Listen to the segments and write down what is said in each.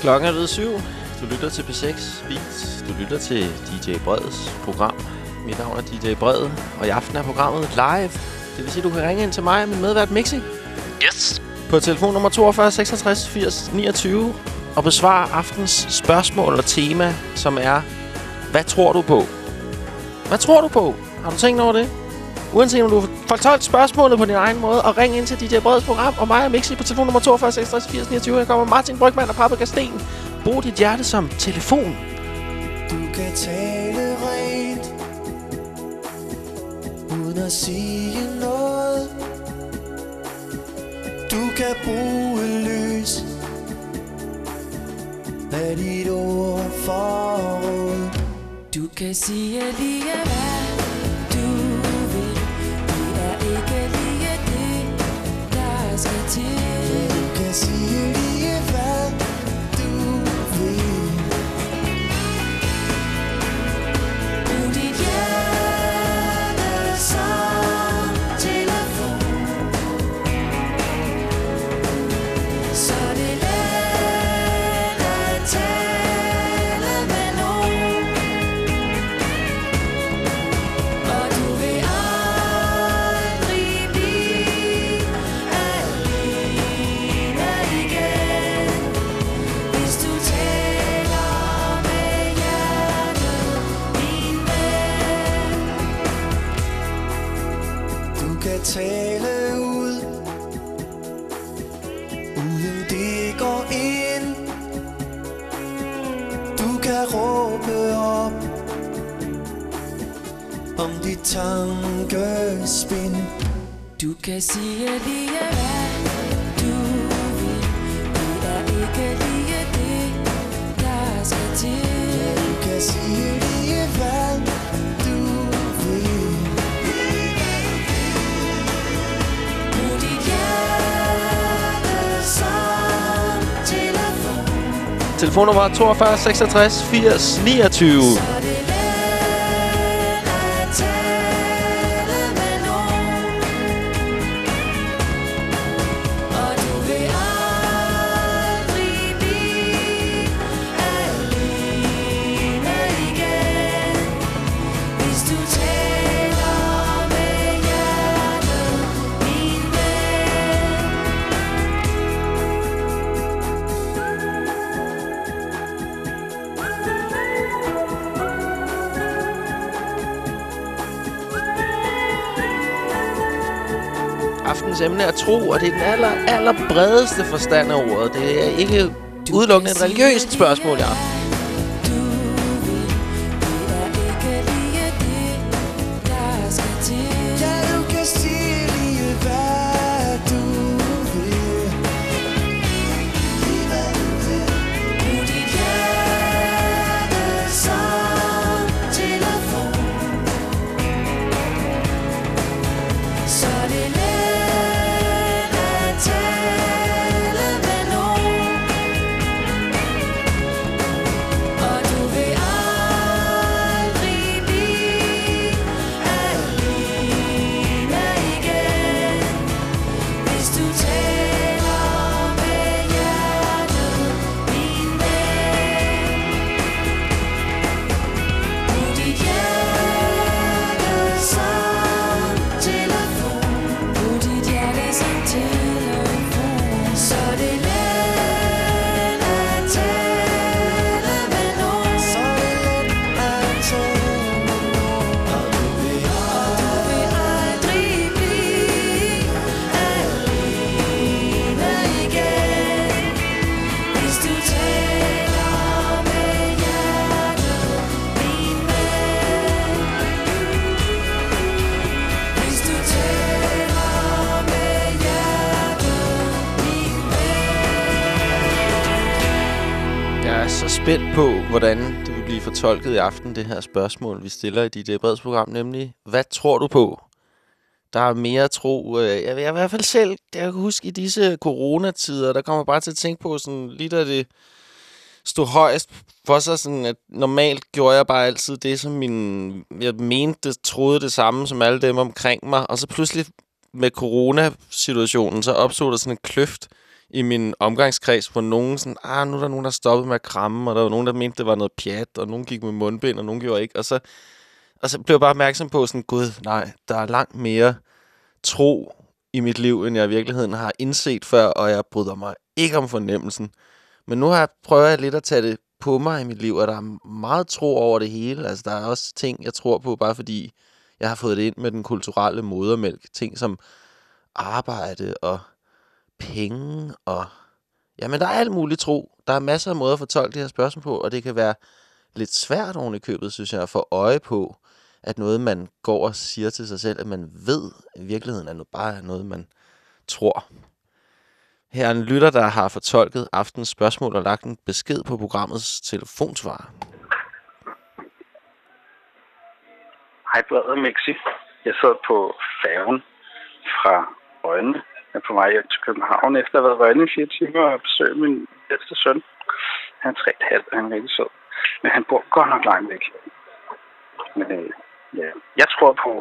Klokken er ved syv. Du lytter til P6 Beats. Du lytter til DJ Breds program. Mit navn er DJ Bred, og i aften er programmet live. Det vil sige, at du kan ringe ind til mig og min medvært Mixi. Yes. På telefon nummer 42 66 80 29 og besvare aftens spørgsmål og tema, som er, hvad tror du på? Hvad tror du på? Har du tænkt over det? Uanset om du fortolket spørgsmålet på din egen måde, og ring ind til DJ Breds program, og mig og Mixi på telefon nummer 42 66 80 29. Her kommer Martin Brygman og Paprika Sten. Brug dit hjerte som telefon. Du kan tale rent Uden at sige noget Du kan bruge lys Af dit ord forråd Du kan sige lige hvad tankespind. Du kan sige lige hvad du vil. Det er ikke lige det, der skal til. Du kan sige lige hvad du vil. Brug dit hjerte som telefon. Telefon nummer 42 66 80 29. Aftens emne er tro, og det er den aller, aller bredeste forstand af ordet. Det er ikke udelukkende et religiøst spørgsmål i aften. Fortolket i aften, det her spørgsmål, vi stiller i dit Breds program, nemlig, hvad tror du på? Der er mere tro. Øh, jeg jeg i hvert fald selv, jeg kan huske i disse coronatider, der kommer bare til at tænke på, sådan, lige da det stod højst for sig, sådan at normalt gjorde jeg bare altid det, som min, jeg mente, troede det samme som alle dem omkring mig, og så pludselig med coronasituationen, så opstod der sådan en kløft i min omgangskreds, hvor nogen sådan, ah, nu er der nogen, der stoppede stoppet med at kramme, og der var nogen, der mente, det var noget pjat, og nogen gik med mundbind, og nogen gjorde ikke. Og så, og så blev jeg bare opmærksom på sådan, gud, nej, der er langt mere tro i mit liv, end jeg i virkeligheden har indset før, og jeg bryder mig ikke om fornemmelsen. Men nu har jeg prøvet jeg lidt at tage det på mig i mit liv, og der er meget tro over det hele. Altså, der er også ting, jeg tror på, bare fordi jeg har fået det ind med den kulturelle modermælk. Ting som arbejde og penge og... Jamen, der er alt muligt tro. Der er masser af måder at fortolke det her spørgsmål på, og det kan være lidt svært oven i købet, synes jeg, at få øje på, at noget, man går og siger til sig selv, at man ved, i virkeligheden er noget, bare noget, man tror. Her er en lytter, der har fortolket aftens spørgsmål og lagt en besked på programmets telefonsvar. Hej, Brede Mixi. Jeg sad på færgen fra Øjne jeg er på vej hjem til København efter at have været Rønne i fire timer og besøge min ældste søn. Han er tre et halvt, og han er rigtig sød. Men han bor godt nok langt væk. Men øh, ja, jeg tror på,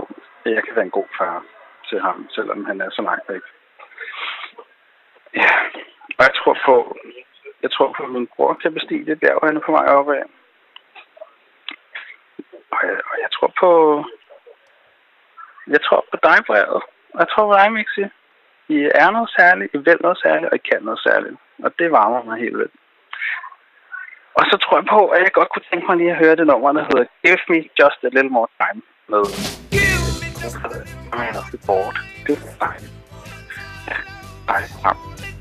at jeg kan være en god far til ham, selvom han er så langt væk. Ja, og jeg tror på, jeg tror på, at min bror kan bestige det bjerg, han er på vej opad. Og jeg, og jeg tror på... Jeg tror på dig, brevet. Og jeg tror på dig, Mixi. I er noget særligt, I vil noget særligt, og I kan noget særligt. Og det varmer mig helt vildt. Og så tror jeg på, at jeg godt kunne tænke mig lige at høre det nummer, der hedder Give Me Just a Little More Time med Give me just a little more time. Det er dejligt. Dejligt.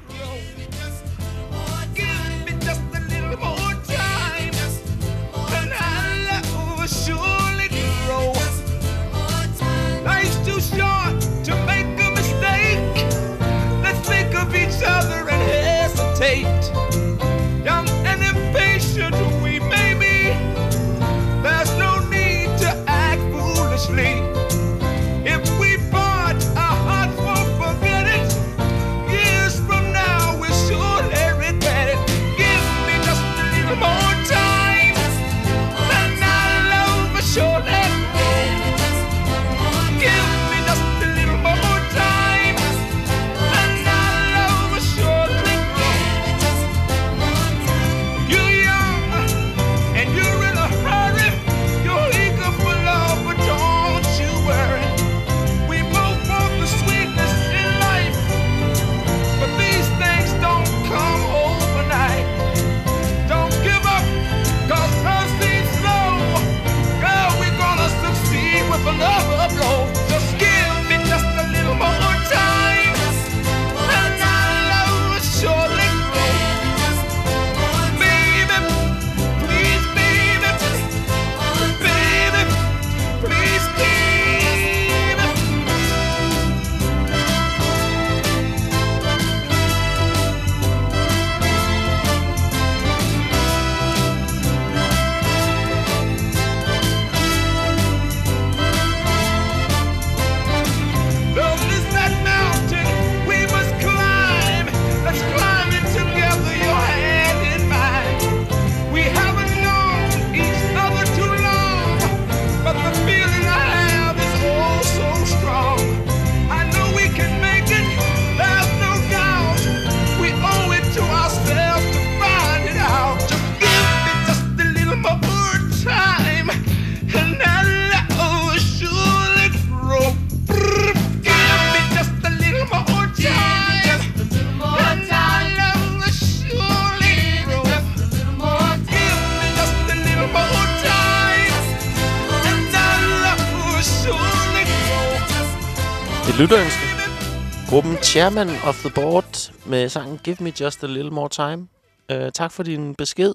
Chairman of the Board med sangen Give Me Just a Little More Time. Uh, tak for din besked.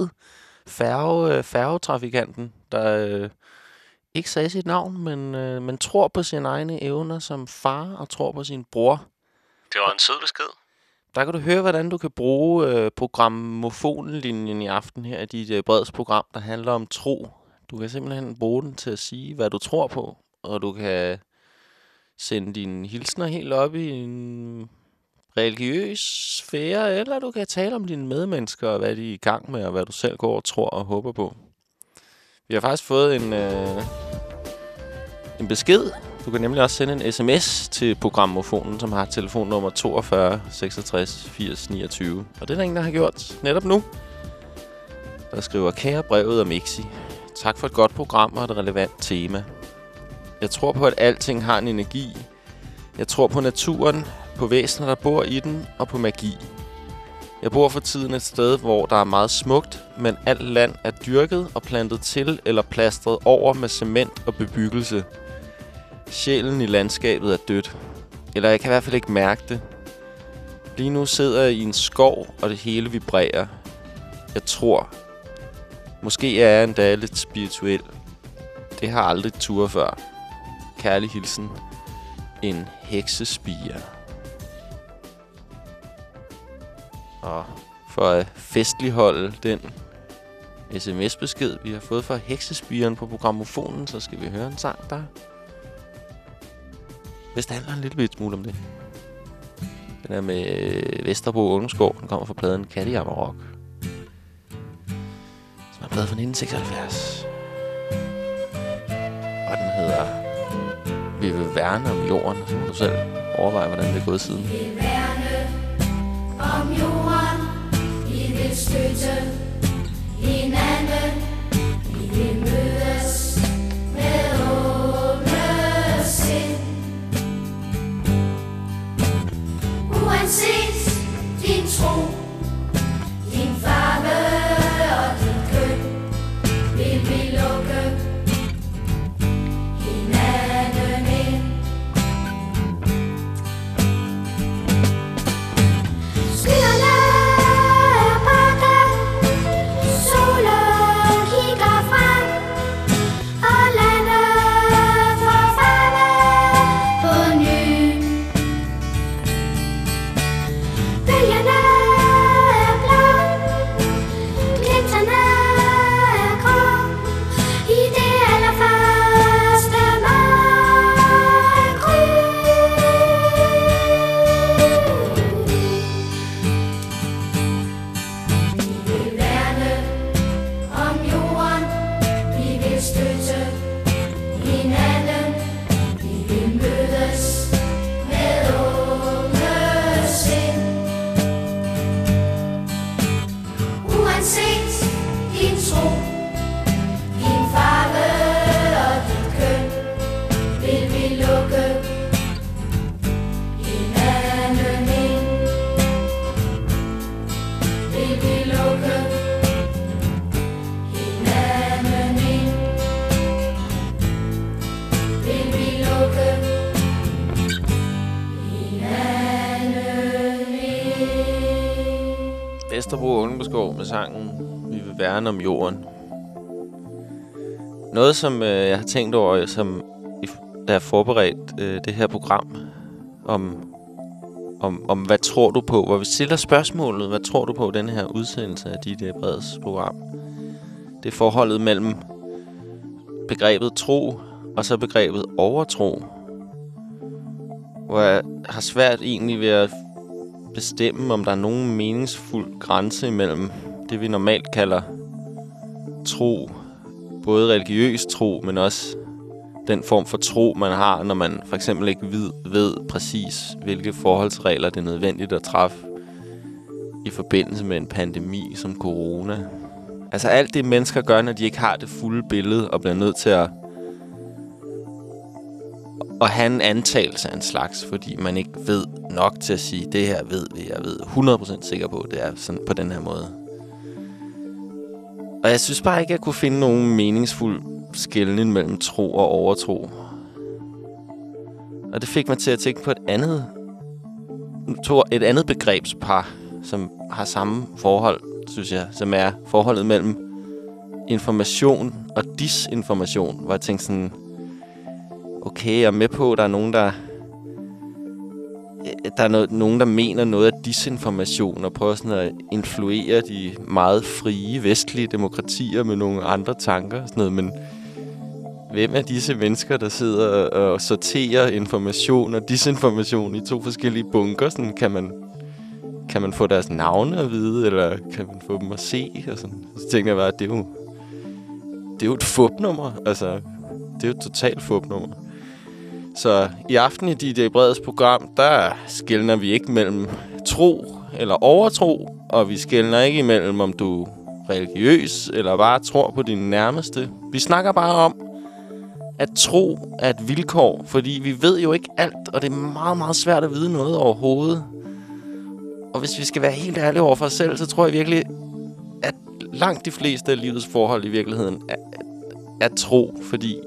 Færge, uh, færgetrafikanten, der uh, ikke sagde sit navn, men, uh, men tror på sine egne evner som far og tror på sin bror. Det var en sød besked. Der kan du høre, hvordan du kan bruge øh, programmofonlinjen i aften her i dit øh, breds program, der handler om tro. Du kan simpelthen bruge den til at sige, hvad du tror på, og du kan sende dine hilsner helt op i en religiøs sfære, eller du kan tale om dine medmennesker, og hvad de er i gang med, og hvad du selv går og tror og håber på. Vi har faktisk fået en, øh, en besked Du kan nemlig også sende en sms til programmofonen, som har telefonnummer 42 66 80 29. Og det er der ingen, der har gjort netop nu. Der skriver, kære brevet om Mixi. Tak for et godt program og et relevant tema. Jeg tror på, at alting har en energi. Jeg tror på naturen, på væsener, der bor i den, og på magi. Jeg bor for tiden et sted, hvor der er meget smukt, men alt land er dyrket og plantet til eller plastret over med cement og bebyggelse. Sjælen i landskabet er dødt. Eller jeg kan i hvert fald ikke mærke det. Lige nu sidder jeg i en skov, og det hele vibrerer. Jeg tror. Måske er jeg endda lidt spirituel. Det har aldrig tur før. Kærlig hilsen. En heksespire. Og for at festligholde den sms-besked, vi har fået fra heksespiren på programmofonen, så skal vi høre en sang, der hvis det handler en lille bit smule om det. Den er med øh, Vesterbro Ungeskov. Den kommer fra pladen Katty Amarok. Som er plade fra 1976. Og den hedder vi vil værne om jorden. Så må du selv overveje, hvordan det er gået siden. vil værne om jorden. Vi vil støtte hinanden. Vi vil mødes med åbne sind. Uanset Vi værne om jorden. Noget, som øh, jeg har tænkt over, som der da jeg forberedt øh, det her program, om, om, om hvad tror du på, hvor vi stiller spørgsmålet, hvad tror du på den her udsendelse af dit øh, breds program? Det er forholdet mellem begrebet tro og så begrebet overtro. Hvor jeg har svært egentlig ved at bestemme, om der er nogen meningsfuld grænse imellem det, vi normalt kalder tro. Både religiøs tro, men også den form for tro, man har, når man for eksempel ikke ved, ved præcis, hvilke forholdsregler det er nødvendigt at træffe i forbindelse med en pandemi som corona. Altså alt det, mennesker gør, når de ikke har det fulde billede og bliver nødt til at at have en antagelse af en slags, fordi man ikke ved nok til at sige, det her ved vi, jeg ved 100% sikker på, det er sådan på den her måde. Og jeg synes bare ikke, at jeg kunne finde nogen meningsfuld skældning mellem tro og overtro. Og det fik mig til at tænke på et andet, to, et andet begrebspar, som har samme forhold, synes jeg, som er forholdet mellem information og disinformation, hvor jeg tænkte sådan, okay, jeg er med på, at der er nogen, der... Øh, der er noget, nogen, der mener noget af disinformation og prøver sådan at influere de meget frie vestlige demokratier med nogle andre tanker og sådan noget, men hvem er disse mennesker, der sidder og sorterer information og disinformation i to forskellige bunker? Sådan, kan man kan man få deres navne at vide, eller kan man få dem at se? Og sådan. Så tænkte jeg bare, at det er jo, det er jo et fupnummer. Altså, det er jo et totalt fupnummer. Så i aften i DJ Breds program, der skældner vi ikke mellem tro eller overtro, og vi skældner ikke imellem, om du er religiøs eller bare tror på din nærmeste. Vi snakker bare om, at tro er et vilkår, fordi vi ved jo ikke alt, og det er meget, meget svært at vide noget overhovedet. Og hvis vi skal være helt ærlige over for os selv, så tror jeg virkelig, at langt de fleste af livets forhold i virkeligheden er, er tro, fordi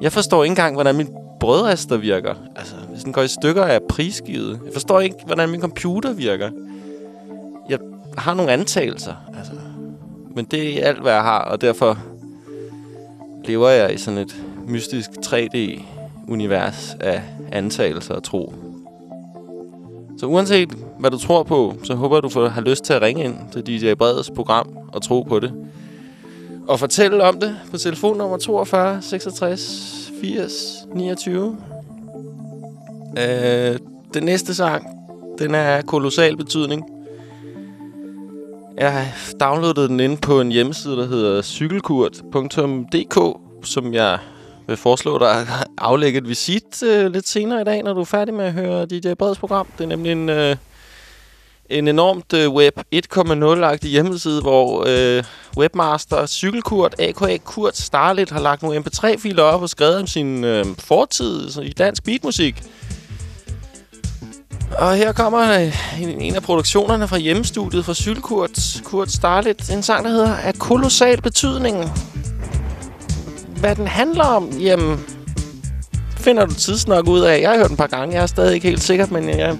jeg forstår ikke engang, hvordan min brødrester virker. Altså, hvis den går i stykker, er jeg prisgivet. Jeg forstår ikke, hvordan min computer virker. Jeg har nogle antagelser, altså. Men det er alt, hvad jeg har, og derfor lever jeg i sådan et mystisk 3D-univers af antagelser og tro. Så uanset hvad du tror på, så håber jeg, du får, har lyst til at ringe ind til DJ Breds program og tro på det. Og fortælle om det på telefonnummer 42 66 80 29. Øh, den næste sang, den er af kolossal betydning. Jeg har downloadet den inde på en hjemmeside, der hedder cykelkurt.dk, som jeg vil foreslå dig at aflægge et visit øh, lidt senere i dag, når du er færdig med at høre DJ Breds program. Det er nemlig en, øh, en enormt øh, web 1.0-agtig hjemmeside, hvor øh, webmaster Cykelkurt, a.k.a. Kurt Starlet, har lagt nogle mp3-filer op og skrevet om sin øh, fortid så i dansk beatmusik. Og her kommer øh, en, en af produktionerne fra hjemmestudiet fra Cykelkurt, Kurt Starlet. En sang, der hedder Af kolossal betydning. Hvad den handler om, jamen, finder du tidsnok ud af. Jeg har hørt den et par gange, jeg er stadig ikke helt sikker, men jeg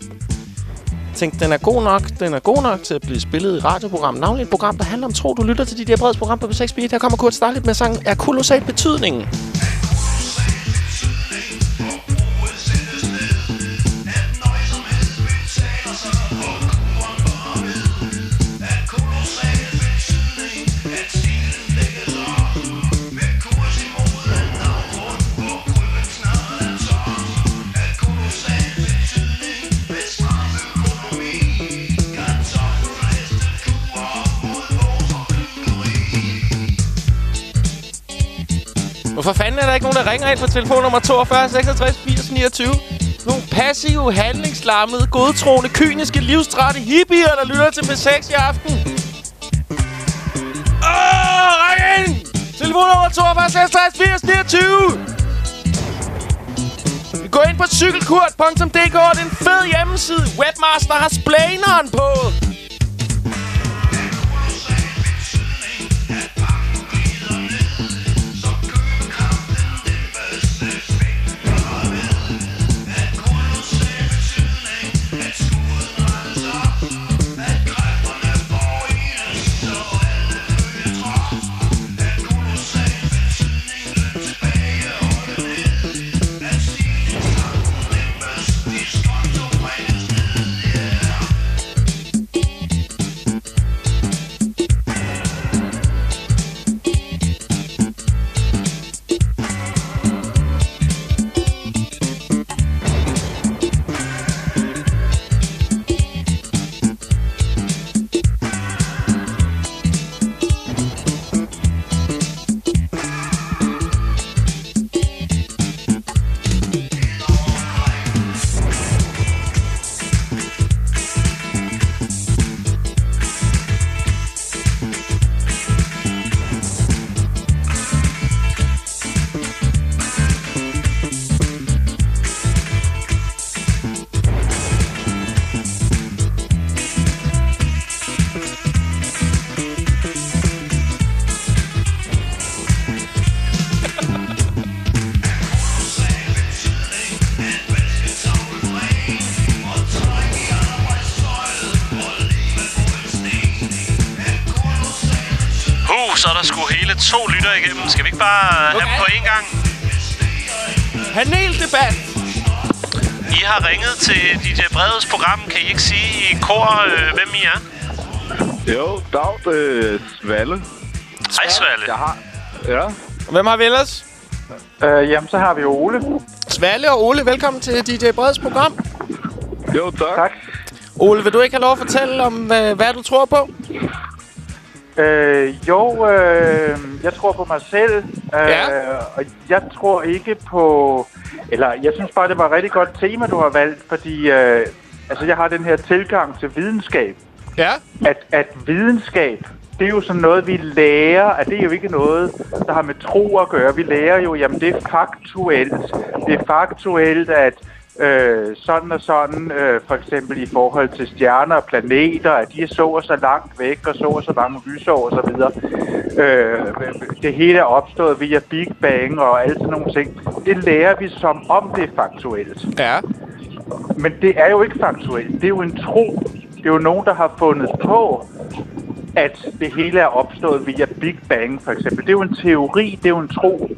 tænkte, den er god nok. Den er god nok til at blive spillet i radioprogram. Navnlig et program, der handler om tro. Du lytter til de der breds program på 6 Beat. Her kommer Kurt Starlit med sangen Er kolossal betydningen. Hvorfor fanden er der ikke nogen, der ringer ind på telefonnummer 42 66 80 29? Nogle passive, handlingslammede, godtroende, kyniske, livstrætte hippier, der lytter til P6 i aften. Åh, ring ind! Telefonnummer 42 66 80 29! Gå ind på cykelkurt.dk, det er en fed hjemmeside. Webmaster har splaneren på. Paneldebat. I har ringet til DJ Breds program. Kan I ikke sige i kor, øh, hvem I er? Jo, dag, øh, Svalle. Hej, Svalle. Jeg har... Ja. Hvem har vi ellers? Øh, jamen, så har vi Ole. Svalle og Ole, velkommen til DJ Breds program. Jo, tak. tak. Ole, vil du ikke have lov at fortælle om, hvad, hvad du tror på? Øh, jo, øh, jeg tror på mig selv. Øh, Ja. Og jeg tror ikke på... Eller, jeg synes bare, det var et rigtig godt tema, du har valgt, fordi... Øh, altså, jeg har den her tilgang til videnskab. Ja. At, at videnskab, det er jo sådan noget, vi lærer, at det er jo ikke noget, der har med tro at gøre. Vi lærer jo, jamen det er faktuelt. Det er faktuelt, at øh, sådan og sådan, øh, for eksempel i forhold til stjerner og planeter, at de er så og så langt væk, og så og så mange lysår og så videre. Øh, det hele er opstået via Big Bang og alle sådan nogle ting. Det lærer vi som om det er faktuelt. Ja. Men det er jo ikke faktuelt. Det er jo en tro. Det er jo nogen, der har fundet på, at det hele er opstået via Big Bang, for eksempel. Det er jo en teori, det er jo en tro.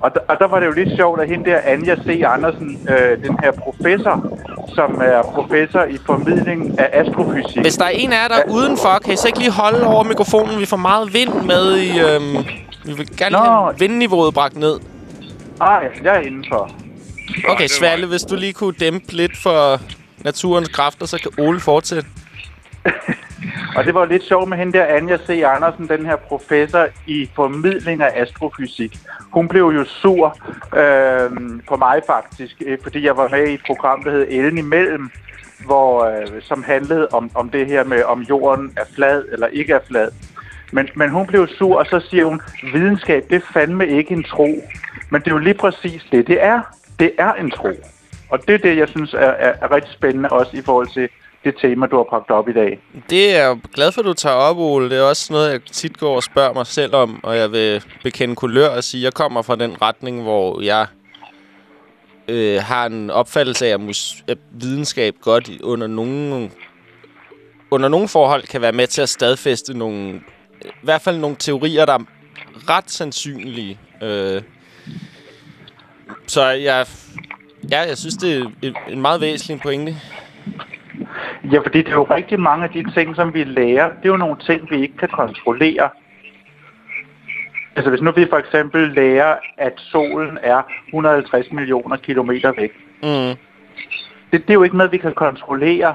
Og der, og der var det jo lidt sjovt, at hende der Anja C. Andersen, øh, den her professor, som er professor i formidling af astrofysik. Hvis der er en af jer, der er udenfor, kan I så ikke lige holde over mikrofonen? Vi får meget vind med i... Øhm, vi vil gerne Nå. have vindniveauet bragt ned. Ej, jeg er indenfor. Okay, Svalle, hvis du lige kunne dæmpe lidt for naturens kræfter, så kan Ole fortsætte. Og det var lidt sjovt med hende der, Anja C. Andersen, den her professor i formidling af astrofysik. Hun blev jo sur øh, på mig faktisk, øh, fordi jeg var med i et program, der hed Ellen imellem, hvor, øh, som handlede om, om det her med, om jorden er flad eller ikke er flad. Men, men hun blev sur, og så siger hun, videnskab, det er fandme ikke en tro. Men det er jo lige præcis det, det er. Det er en tro. Og det er det, jeg synes er, er, er rigtig spændende, også i forhold til det tema, du har bragt op i dag. Det er jeg glad for, at du tager op, Ole. Det er også noget, jeg tit går og spørger mig selv om, og jeg vil bekende kulør og sige, at jeg kommer fra den retning, hvor jeg øh, har en opfattelse af, at, videnskab godt under nogle, under nogle forhold kan være med til at stadfæste nogle, i hvert fald nogle teorier, der er ret sandsynlige. Øh, så jeg, ja, jeg synes, det er en meget væsentlig pointe. Ja, fordi det er jo rigtig mange af de ting, som vi lærer, det er jo nogle ting, vi ikke kan kontrollere. Altså hvis nu vi for eksempel lærer, at solen er 150 millioner kilometer væk. Mm. Det, det er jo ikke noget, vi kan kontrollere.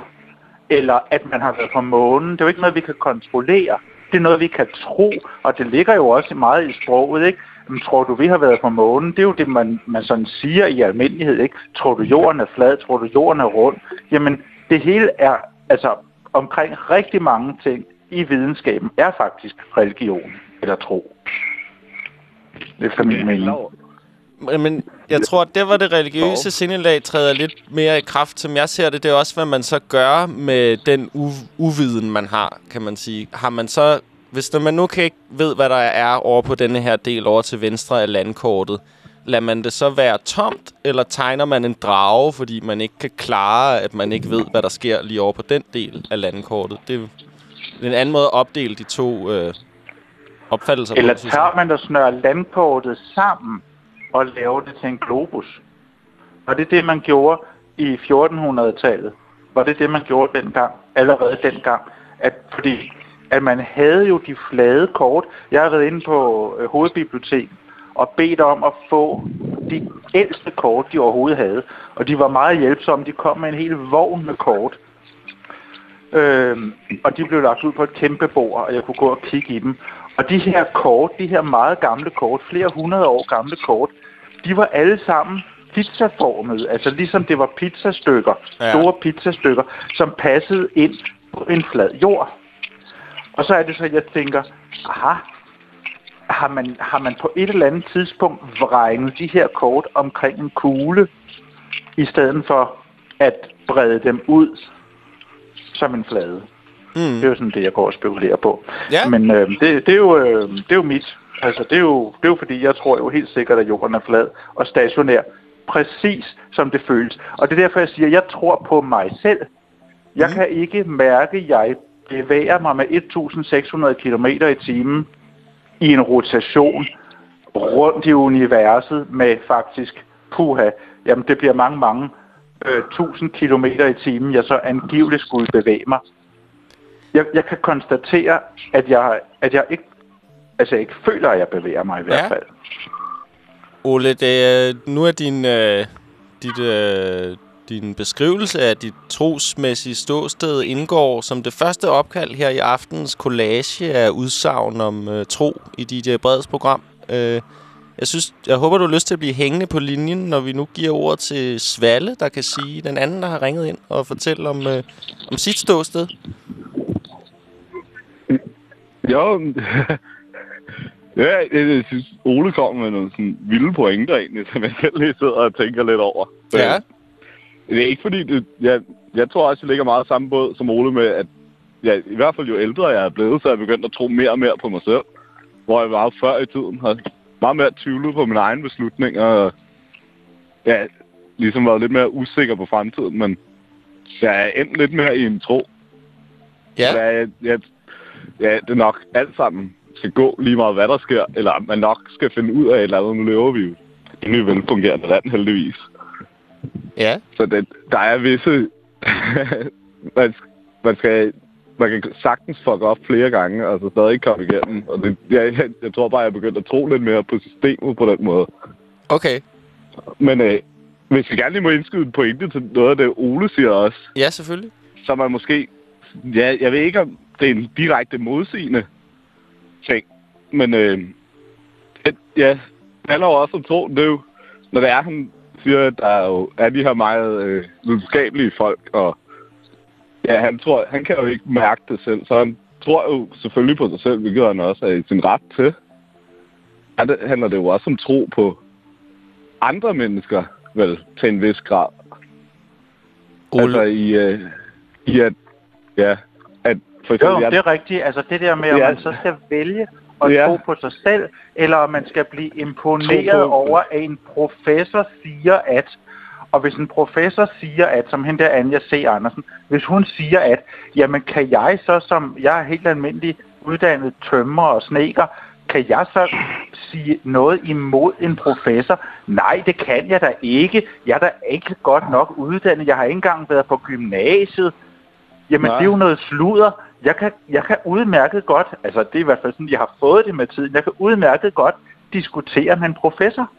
Eller at man har været på månen. Det er jo ikke noget, vi kan kontrollere. Det er noget, vi kan tro. Og det ligger jo også meget i sproget, ikke? Men tror du, vi har været på månen? Det er jo det, man, man sådan siger i almindelighed, ikke? Tror du, jorden er flad? Tror du, jorden er rund? Jamen, det hele er, altså, omkring rigtig mange ting i videnskaben, er faktisk religion eller tro. Det er min mening. Men jeg tror, at det var det religiøse sindelag træder lidt mere i kraft, som jeg ser det. Det er også, hvad man så gør med den u- uviden, man har, kan man sige. Har man så, hvis man nu kan ikke ved, hvad der er over på denne her del over til venstre af landkortet, lader man det så være tomt, eller tegner man en drage, fordi man ikke kan klare, at man ikke ved, hvad der sker lige over på den del af landkortet? Det er en anden måde at opdele de to øh, opfattelser Eller på. tager man og snører landkortet sammen og laver det til en globus? Var det det, man gjorde i 1400-tallet? Var det det, man gjorde dengang? Allerede dengang? At, fordi at man havde jo de flade kort. Jeg har været inde på øh, hovedbiblioteket og bedt om at få de ældste kort, de overhovedet havde. Og de var meget hjælpsomme. De kom med en hel vogn med kort. Øhm, og de blev lagt ud på et kæmpe bord, og jeg kunne gå og kigge i dem. Og de her kort, de her meget gamle kort, flere hundrede år gamle kort, de var alle sammen pizzaformede, altså ligesom det var pizzastykker, Ja. store pizzastykker, som passede ind på en flad jord. Og så er det så, jeg tænker, aha, har man, har man på et eller andet tidspunkt vregnet de her kort omkring en kugle, i stedet for at brede dem ud som en flade? Mm. Det er jo sådan det, jeg går og spekulerer på. Ja. Men øh, det, det, er jo, øh, det er jo mit. Altså, det er jo, det er jo fordi, jeg tror jo helt sikkert, at jorden er flad og stationær. Præcis som det føles. Og det er derfor, jeg siger, at jeg tror på mig selv. Jeg Mhm. kan ikke mærke, at jeg bevæger mig med 1.600 km i timen i en rotation rundt i universet med faktisk, puha, jamen det bliver mange, mange øh, 1000 km i timen, jeg så angiveligt skulle bevæge mig. Jeg, jeg kan konstatere, at jeg, at jeg ikke, altså jeg ikke føler, at jeg bevæger mig i hvert Ja. fald. Ole, det, nu er din, øh, dit, øh, din beskrivelse af dit trosmæssige ståsted indgår som det første opkald her i aftens collage af udsagn om øh, tro i DJ Breds program. Øh, jeg synes, jeg håber, du har lyst til at blive hængende på linjen, når vi nu giver ord til Svalle, der kan sige, den anden, der har ringet ind og fortælle om, øh, om sit ståsted. Jo, ja, jeg, synes, Ole kom med nogle sådan vilde pointer egentlig, som jeg selv lige sidder og tænker lidt over. Ja. Det er ikke fordi, det, jeg, jeg tror også, jeg ligger meget samme båd som Ole med, at ja, i hvert fald jo ældre jeg er blevet, så er jeg begyndt at tro mere og mere på mig selv. Hvor jeg var før i tiden, har meget mere tvivlet på mine egne beslutninger, og ja, ligesom været lidt mere usikker på fremtiden, men jeg er endt lidt mere i en tro. Ja. Ja, jeg, jeg, ja, det er nok alt sammen skal gå lige meget, hvad der sker, eller man nok skal finde ud af et eller andet. Nu lever vi jo i en velfungerende land, heldigvis. Ja. Så det, der er visse... man, man, skal, man kan sagtens fuck op flere gange, og så stadig komme igennem. Og det, jeg, jeg, jeg tror bare, jeg er begyndt at tro lidt mere på systemet på den måde. Okay. Men øh, hvis jeg gerne lige må indskyde en pointe til noget af det, Ole siger også, Ja, selvfølgelig. så man måske... Ja, jeg ved ikke, om det er en direkte modsigende ting, men øh, det, ja, det handler jo også om tro. Det er jo, når det er, han siger, at der er jo er de her meget øh, videnskabelige folk, og ja, han, tror, han kan jo ikke mærke det selv, så han tror jo selvfølgelig på sig selv, hvilket han også er i sin ret til. Ja, det handler det jo også om tro på andre mennesker, vel, til en vis grad. Ole. Altså i, øh, i at, ja, at for eksempel, Jo, jeg, det er rigtigt. Altså det der med, om Ja. man så skal vælge at Ja. tro på sig selv, eller om man skal blive imponeret over, at en professor siger at, og hvis en professor siger at, som hende der Anja C. Andersen, hvis hun siger at, jamen kan jeg så, som jeg er helt almindelig uddannet tømmer og sneker, kan jeg så sige noget imod en professor? Nej, det kan jeg da ikke. Jeg er da ikke godt nok uddannet. Jeg har ikke engang været på gymnasiet. Jamen, Nej. det er jo noget sludder. Jeg kan, jeg kan udmærket godt, altså det er i hvert fald sådan, jeg har fået det med tiden, jeg kan udmærket godt diskutere med en professor.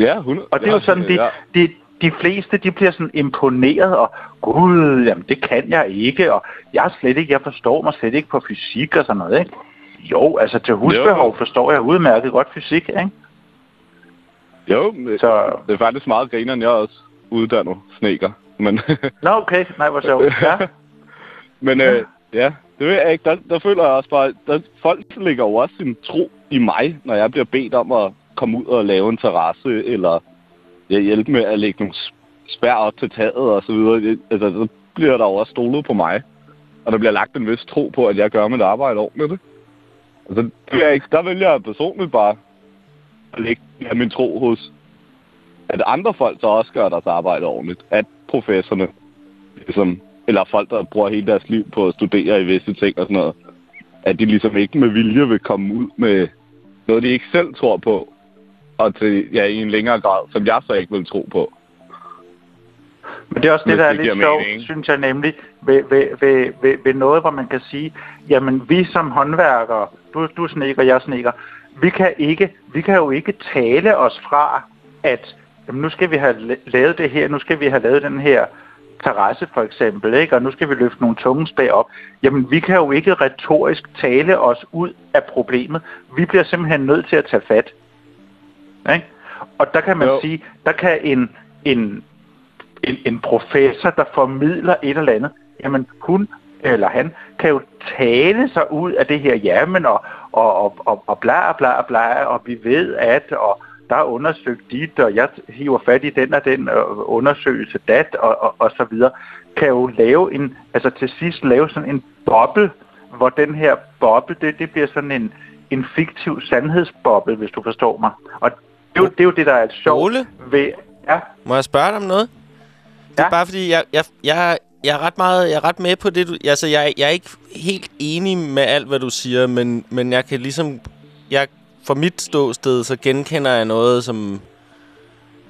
ja, hun, Og det er jo sådan, de, ja. de, de fleste, de bliver sådan imponeret, og gud, jamen det kan jeg ikke, og jeg slet ikke, jeg forstår mig slet ikke på fysik og sådan noget, ikke? Jo, altså til husbehov Jo. forstår jeg udmærket godt fysik, ikke? Jo, Så, det er faktisk meget grineren, jeg er også uddannet sneker. Men, nå okay, nej, hvor sjovt. Ja. men øh, ja, det ved jeg ikke. Der, der føler jeg også bare, der, folk lægger jo også sin tro i mig, når jeg bliver bedt om at komme ud og lave en terrasse, eller ja, hjælpe med at lægge nogle spær op til taget og så videre. Det, altså, så bliver der jo også stolet på mig. Og der bliver lagt en vis tro på, at jeg gør mit arbejde ordentligt. Altså, det er ikke. Der vælger jeg personligt bare at lægge min tro hos, at andre folk så også gør deres arbejde ordentligt. At professorerne, ligesom, eller folk, der bruger hele deres liv på at studere i visse ting og sådan noget, at de ligesom ikke med vilje vil komme ud med noget, de ikke selv tror på, og til, ja, i en længere grad, som jeg så ikke vil tro på. Men det er også det, der er lidt sjovt, synes jeg nemlig, ved, ved, ved, ved, ved noget, hvor man kan sige, jamen vi som håndværkere, du, du sneker, jeg sneker, vi kan, ikke, vi kan jo ikke tale os fra, at jamen, nu skal vi have la- lavet det her, nu skal vi have lavet den her terrasse for eksempel, ikke? og nu skal vi løfte nogle tunge spag op. Jamen, vi kan jo ikke retorisk tale os ud af problemet. Vi bliver simpelthen nødt til at tage fat. Ikke? Og der kan man Jo. sige, der kan en, en, en, en professor, der formidler et eller andet, jamen hun eller han kan jo tale sig ud af det her jamen og, og, og, og, og bla bla bla, og vi ved at, og der er undersøgt dit, og jeg hiver fat i den og den undersøgelse dat, og, og, og så videre, kan jo lave en, altså til sidst lave sådan en boble, hvor den her boble, det, det bliver sådan en, en fiktiv sandhedsboble, hvis du forstår mig. Og det er jo det, er jo det der er sjovt Ole? ved... Ja, Må jeg spørge dig om noget? Det er Ja. bare fordi, jeg, jeg, jeg, jeg, er ret meget, jeg er ret med på det, du... Altså, jeg, jeg er ikke helt enig med alt, hvad du siger, men, men jeg kan ligesom... Jeg, for mit ståsted, så genkender jeg noget, som...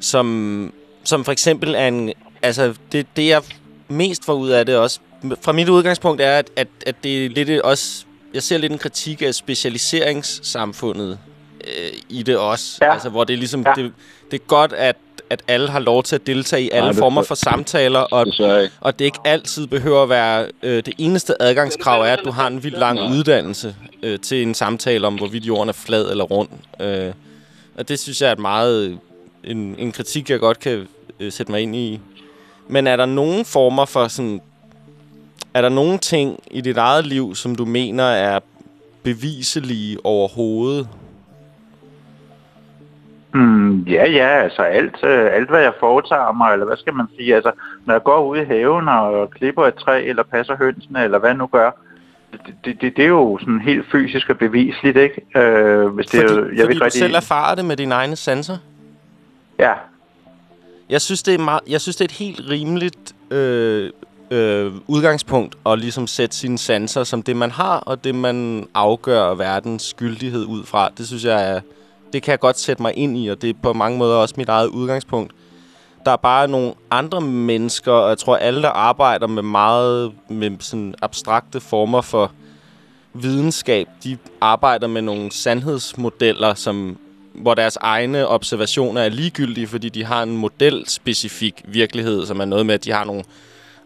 Som, som for eksempel er en... Altså, det, det jeg mest får ud af det også, fra mit udgangspunkt, er, at, at, at det er lidt også... Jeg ser lidt en kritik af specialiseringssamfundet øh, i det også. Ja. Altså, hvor det er ligesom... Ja. Det, det er godt, at, at alle har lov til at deltage i alle Nej, former for samtaler, og, og det ikke altid behøver at være... Øh, det eneste adgangskrav er, at du har en vildt lang uddannelse øh, til en samtale om, hvorvidt jorden er flad eller rund. Øh, og det synes jeg er et meget... En, en kritik, jeg godt kan øh, sætte mig ind i. Men er der nogen former for sådan... Er der nogen ting i dit eget liv, som du mener er beviselige overhovedet? Mm, ja, ja, altså alt, øh, alt, hvad jeg foretager mig, eller hvad skal man sige, altså når jeg går ud i haven og klipper et træ, eller passer hønsene, eller hvad jeg nu gør, det, det, det, det er jo sådan helt fysisk og bevisligt, ikke? Øh, hvis det, Fordi, er- fordi ved du selv erfarer det med dine egne sanser? Ja, Jeg synes, det er, meget, jeg synes, det er et helt rimeligt øh, øh, udgangspunkt at ligesom sætte sine sanser som det, man har, og det, man afgør verdens skyldighed ud fra. Det synes jeg er, det kan jeg godt sætte mig ind i, og det er på mange måder også mit eget udgangspunkt. Der er bare nogle andre mennesker, og jeg tror, alle, der arbejder med meget med sådan abstrakte former for videnskab, de arbejder med nogle sandhedsmodeller, som, hvor deres egne observationer er ligegyldige, fordi de har en modelspecifik virkelighed, som er noget med, at de har nogle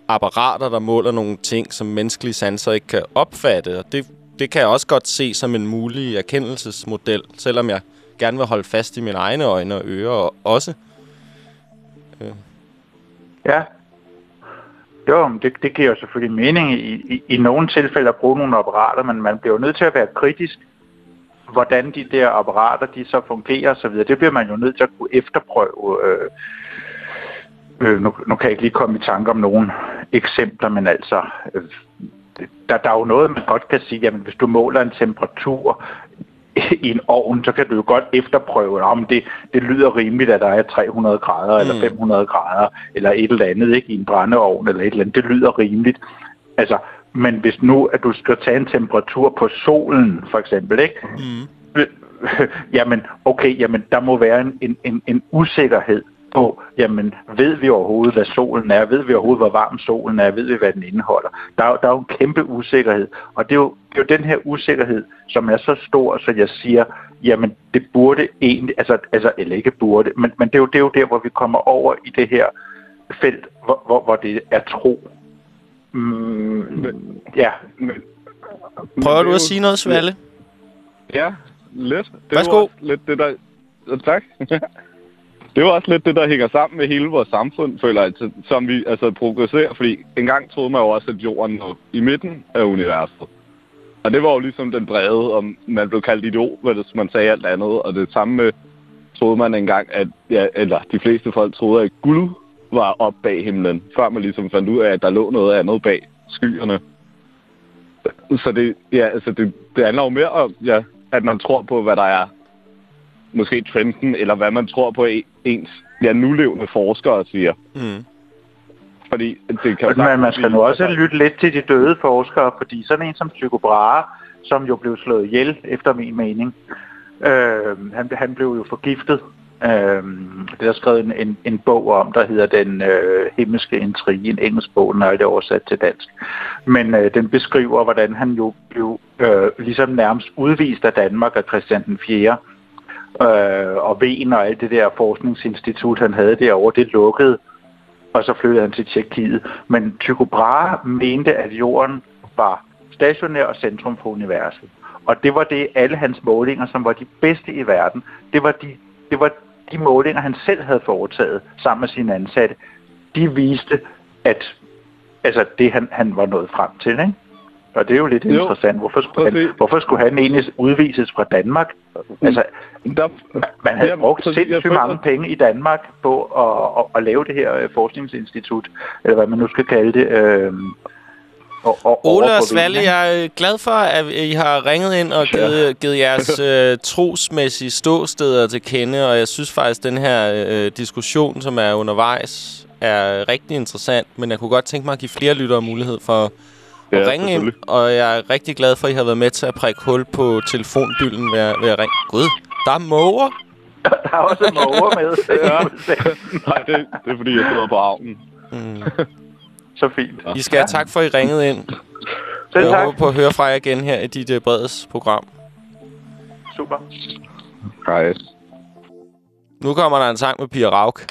apparater, der måler nogle ting, som menneskelige sanser ikke kan opfatte. Og det, det kan jeg også godt se som en mulig erkendelsesmodel, selvom jeg gerne vil holde fast i mine egne øjne og ører også. Øh. ja. Jo, det, det giver jo selvfølgelig mening i, i, i nogle tilfælde at bruge nogle apparater, men man bliver jo nødt til at være kritisk, hvordan de der apparater, de så fungerer osv. Det bliver man jo nødt til at kunne efterprøve. Øh, øh, nu, nu kan jeg ikke lige komme i tanke om nogle eksempler, men altså, øh, der, der er jo noget, man godt kan sige, jamen hvis du måler en temperatur i en ovn, så kan du jo godt efterprøve, om det, det lyder rimeligt, at der er 300 grader mm. eller 500 grader, eller et eller andet ikke, i en brændeovn, eller et eller andet. Det lyder rimeligt. Altså, men hvis nu, at du skal tage en temperatur på solen, for eksempel, ikke? Mm. jamen, okay, jamen, der må være en, en, en, en usikkerhed på, jamen, ved vi overhovedet, hvad solen er? Ved vi overhovedet, hvor varm solen er? Ved vi, hvad den indeholder? Der er, jo- der er jo en kæmpe usikkerhed, og det er, jo, det er jo den her usikkerhed, som er så stor, så jeg siger, jamen, det burde egentlig, altså, altså eller ikke burde, men, men det, er jo, det er jo der, hvor vi kommer over i det her felt, hvor, hvor, hvor det er tro. Mm, ja, Prøver du at sige noget, Svalle? Ja, lidt. Det er Værsgo. lidt det, der... Tak. det er jo også lidt det, der hænger sammen med hele vores samfund, føler jeg, som vi altså progresserer. Fordi engang troede man jo også, at jorden var i midten af universet. Og det var jo ligesom den brede, om man blev kaldt idiot, hvis man sagde alt andet. Og det samme med, troede man engang, at, ja, eller de fleste folk troede, at guld var op bag himlen, før man ligesom fandt ud af, at der lå noget andet bag skyerne. Så det, ja, altså det, det handler jo mere om, ja, at man tror på, hvad der er måske trenden, eller hvad man tror på e- ens ja, nulevende forskere siger. Mm. Fordi det kan Men man sagtens skal nu også lytte lidt til de døde forskere, fordi sådan en som Tycho Brahe, som jo blev slået ihjel, efter min mening, øh, han, han blev jo forgiftet. Øh, det er skrevet en, en, en bog om, der hedder Den øh, himmelske intrige, en engelsk bog, den er aldrig oversat til dansk. Men øh, den beskriver, hvordan han jo blev øh, ligesom nærmest udvist af Danmark af Christian den 4. Øh, og Ven og alt det der forskningsinstitut, han havde derovre, det lukkede og så flyttede han til Tjekkiet. Men Tycho Brahe mente, at jorden var stationær og centrum for universet. Og det var det, alle hans målinger, som var de bedste i verden, det var de, det var de målinger, han selv havde foretaget sammen med sine ansatte. De viste, at altså det, han, han var nået frem til. Ikke? Og det er jo lidt Jo. interessant. Hvorfor skulle, han, hvorfor skulle han egentlig udvises fra Danmark? Altså, Der, man havde Jamen, brugt jeg sindssygt føler- mange penge i Danmark på at, at, at lave det her øh, forskningsinstitut, eller hvad man nu skal kalde det. Øh, og, og, Ole og Svalle, jeg er glad for, at I har ringet ind og givet, givet jeres øh, trosmæssige ståsteder til kende, og jeg synes faktisk, at den her øh, diskussion, som er undervejs, er rigtig interessant, men jeg kunne godt tænke mig at give flere lyttere mulighed for at Ja, ringe ind, og jeg er rigtig glad for, at I har været med til at prikke hul på telefonbylden ved, at- ved at ringe. Gud, der er måger! Der er også måger med. Ja. Nej, det, det er fordi, jeg sidder på havnen. Mm. Så fint. I skal have tak for, at I ringede ind. Selv Jeg tak. håber på at høre fra jer igen her i dit uh, Breds program. Super. Nej. Nu kommer der en sang med Pia Rauk.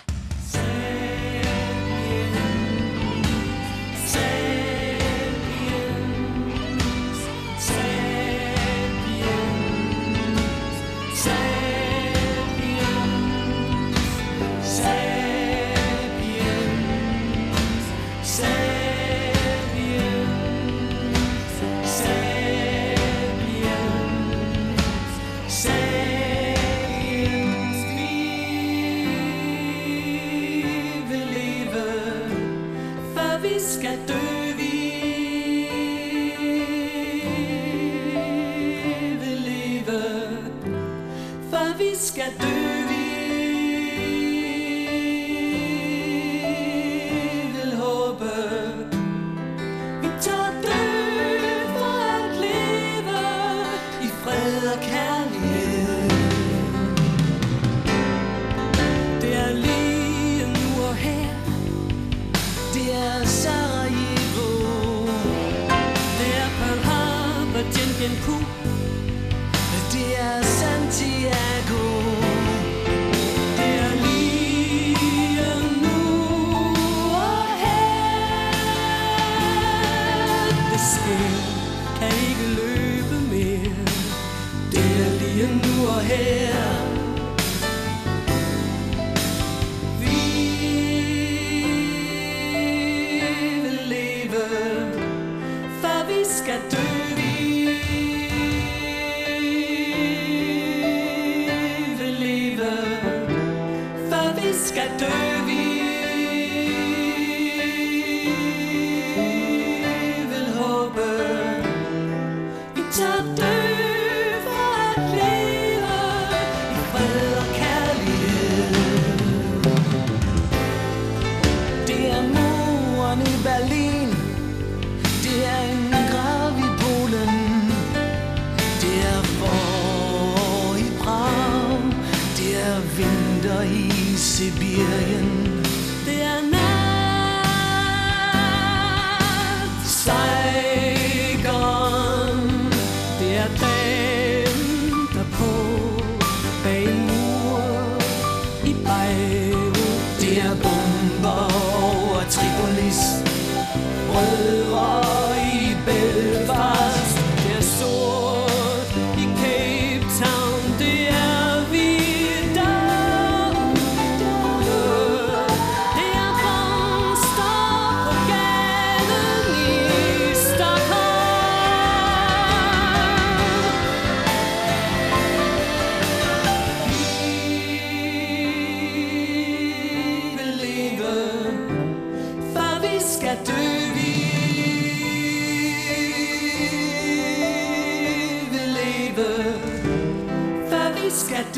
为何？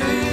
do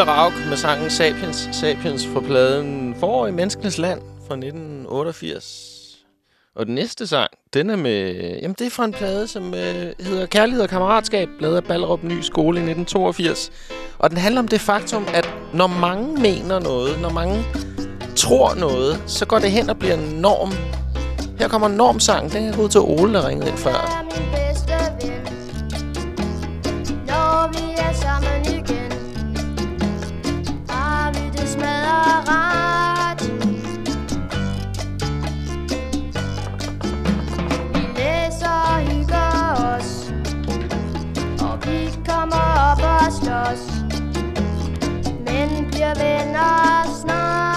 Pia Rauk med sangen Sapiens, Sapiens fra pladen Forår i menneskenes land fra 1988. Og den næste sang, den er med... Jamen, det er fra en plade, som øh, hedder Kærlighed og Kammeratskab, lavet af Ballerup Ny Skole i 1982. Og den handler om det faktum, at når mange mener noget, når mange tror noget, så går det hen og bliver norm. Her kommer normsangen. Den er gå til Ole, der ringede ind før. Når vi er bliver venner snart.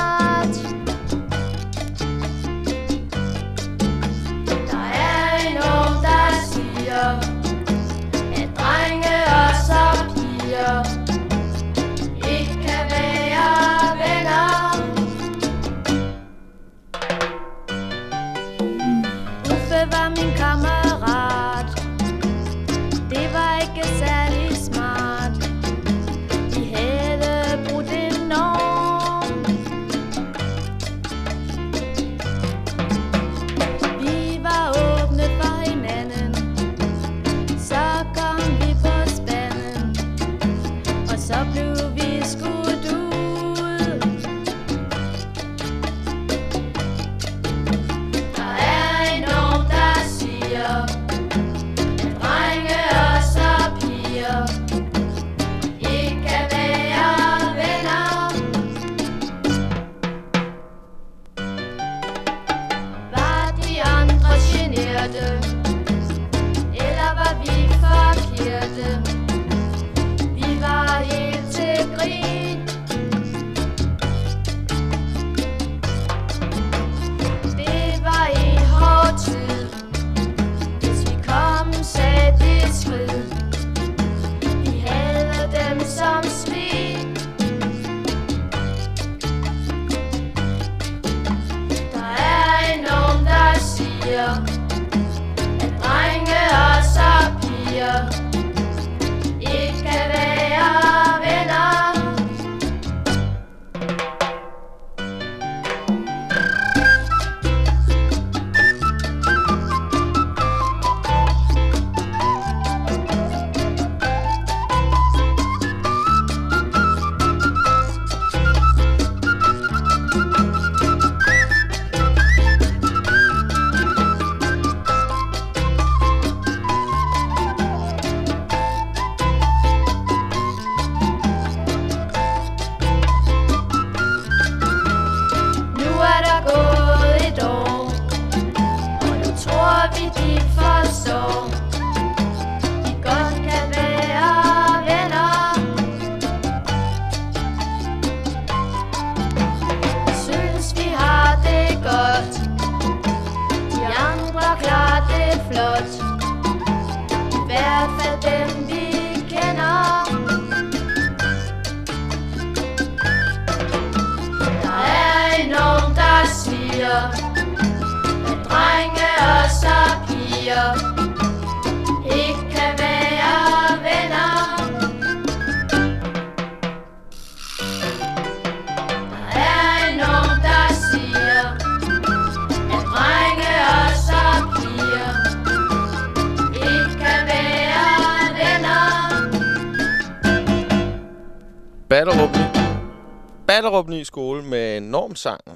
Med.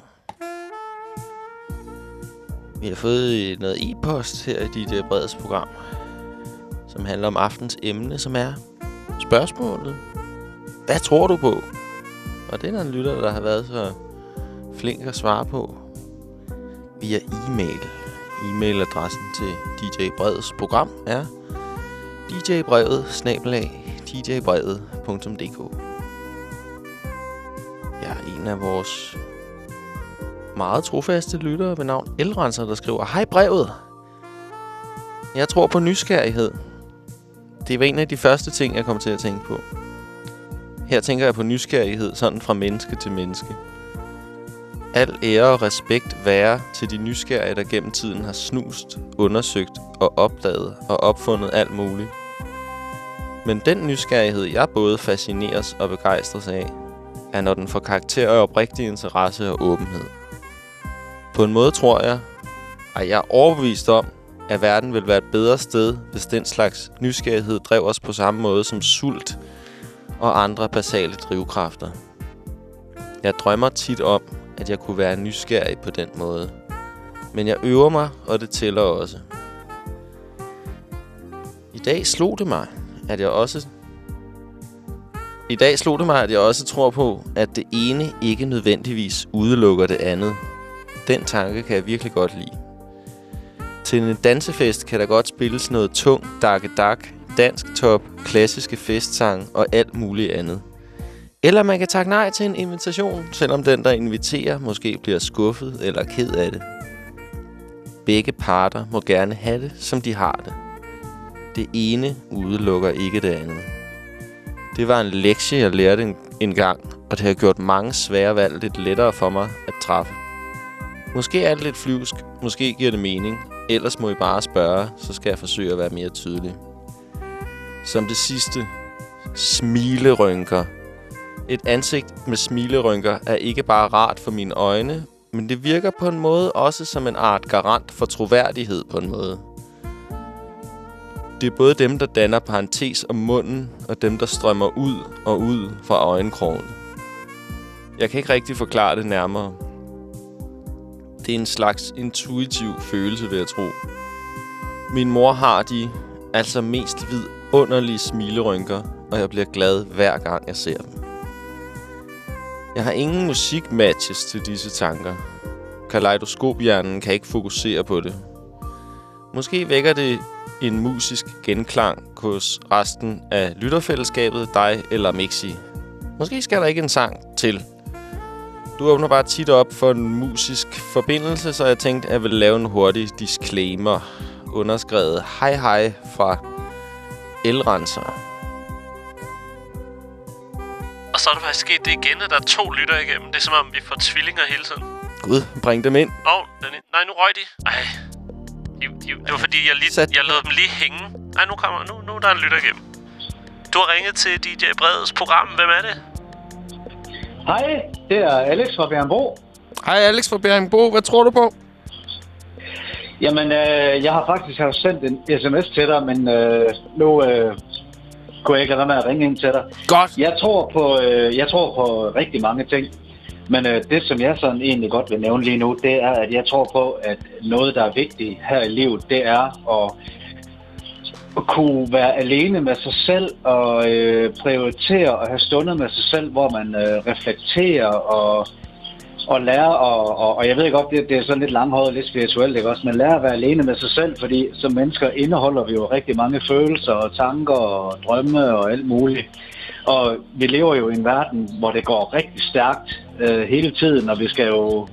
Vi har fået øh, noget e-post her i dit uh, breds program, som handler om aftens emne, som er spørgsmålet. Hvad tror du på? Og det er der en lytter, der har været så flink at svare på via e-mail. E-mailadressen til DJ Breds program er djbrevet snabelag djbrevet.dk Jeg er en af vores meget trofaste lyttere ved navn Elrenser, der skriver Hej brevet! Jeg tror på nysgerrighed. Det var en af de første ting, jeg kom til at tænke på. Her tænker jeg på nysgerrighed sådan fra menneske til menneske. Al ære og respekt være til de nysgerrige, der gennem tiden har snust, undersøgt og opdaget og opfundet alt muligt. Men den nysgerrighed, jeg både fascineres og begejstres af, er når den får karakter af oprigtig interesse og åbenhed. På en måde tror jeg, at jeg er overbevist om, at verden vil være et bedre sted, hvis den slags nysgerrighed drev os på samme måde som sult og andre basale drivkræfter. Jeg drømmer tit om, at jeg kunne være nysgerrig på den måde. Men jeg øver mig, og det tæller også. I dag slog det mig, at jeg også... I dag slog det mig, at jeg også tror på, at det ene ikke nødvendigvis udelukker det andet. Den tanke kan jeg virkelig godt lide. Til en dansefest kan der godt spilles noget tung dakke dak, dansk top, klassiske festsange og alt muligt andet. Eller man kan takke nej til en invitation, selvom den, der inviterer, måske bliver skuffet eller ked af det. Begge parter må gerne have det, som de har det. Det ene udelukker ikke det andet. Det var en lektie, jeg lærte en, en gang, og det har gjort mange svære valg lidt lettere for mig at træffe. Måske er det lidt flyvsk, måske giver det mening, ellers må I bare spørge, så skal jeg forsøge at være mere tydelig. Som det sidste, smilerynker. Et ansigt med smilerynker er ikke bare rart for mine øjne, men det virker på en måde også som en art garant for troværdighed på en måde. Det er både dem, der danner parentes om munden, og dem, der strømmer ud og ud fra øjenkrogen. Jeg kan ikke rigtig forklare det nærmere. Det er en slags intuitiv følelse, vil jeg tro. Min mor har de, altså mest vidunderlige smilerynker, og jeg bliver glad hver gang jeg ser dem. Jeg har ingen musikmatches til disse tanker. Kaleidoskophjernen kan ikke fokusere på det. Måske vækker det en musisk genklang hos resten af lytterfællesskabet, dig eller Mixi. Måske skal der ikke en sang til. Du åbner bare tit op for en musisk forbindelse, så jeg tænkte, at jeg ville lave en hurtig disclaimer. Underskrevet hej hej fra Elrenser. Og så er der faktisk sket det igen, at der er to lytter igennem. Det er som om, vi får tvillinger hele tiden. Gud, bring dem ind. Åh, oh, den nej, nu røg de. Ej. De, de, det var fordi, jeg, lige, Sat- jeg lod dem lige hænge. Nej, nu kommer nu, nu er der en lytter igennem. Du har ringet til DJ Breds program. Hvem er det? Hej, det er Alex fra Bjørnbro. Hej Alex fra Bjerringbo. Hvad tror du på? Jamen, øh, jeg har faktisk har sendt en sms til dig, men øh, nu øh, kunne jeg ikke lade være med at ringe ind til dig. Godt. Jeg tror på, øh, jeg tror på rigtig mange ting, men øh, det, som jeg sådan egentlig godt vil nævne lige nu, det er, at jeg tror på, at noget, der er vigtigt her i livet, det er at, at kunne være alene med sig selv og øh, prioritere og have stunder med sig selv, hvor man øh, reflekterer og og lærer, og, og, og jeg ved godt, det, det er sådan lidt langhåret og lidt spirituelt, ikke også? Men lære at være alene med sig selv, fordi som mennesker indeholder vi jo rigtig mange følelser og tanker og drømme og alt muligt. Og vi lever jo i en verden, hvor det går rigtig stærkt øh, hele tiden, og vi skal jo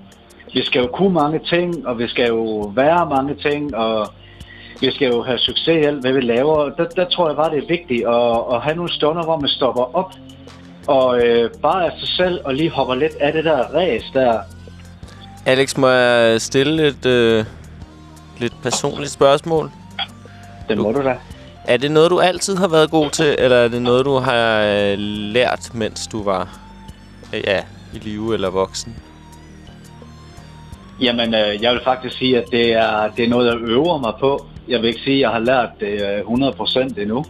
vi skal jo kunne mange ting, og vi skal jo være mange ting, og vi skal jo have succes i alt, hvad vi laver. Der, der tror jeg bare, det er vigtigt at, at have nogle stunder, hvor man stopper op og øh, bare af sig selv og lige hopper lidt af det der ræs der. Alex, må jeg stille et øh, lidt personligt spørgsmål? Det må du da. Er det noget, du altid har været god til, eller er det noget, du har øh, lært, mens du var øh, ja, i live eller voksen? Jamen, øh, jeg vil faktisk sige, at det er, det er noget, jeg øver mig på. Jeg vil ikke sige, at jeg har lært det øh, 100% endnu.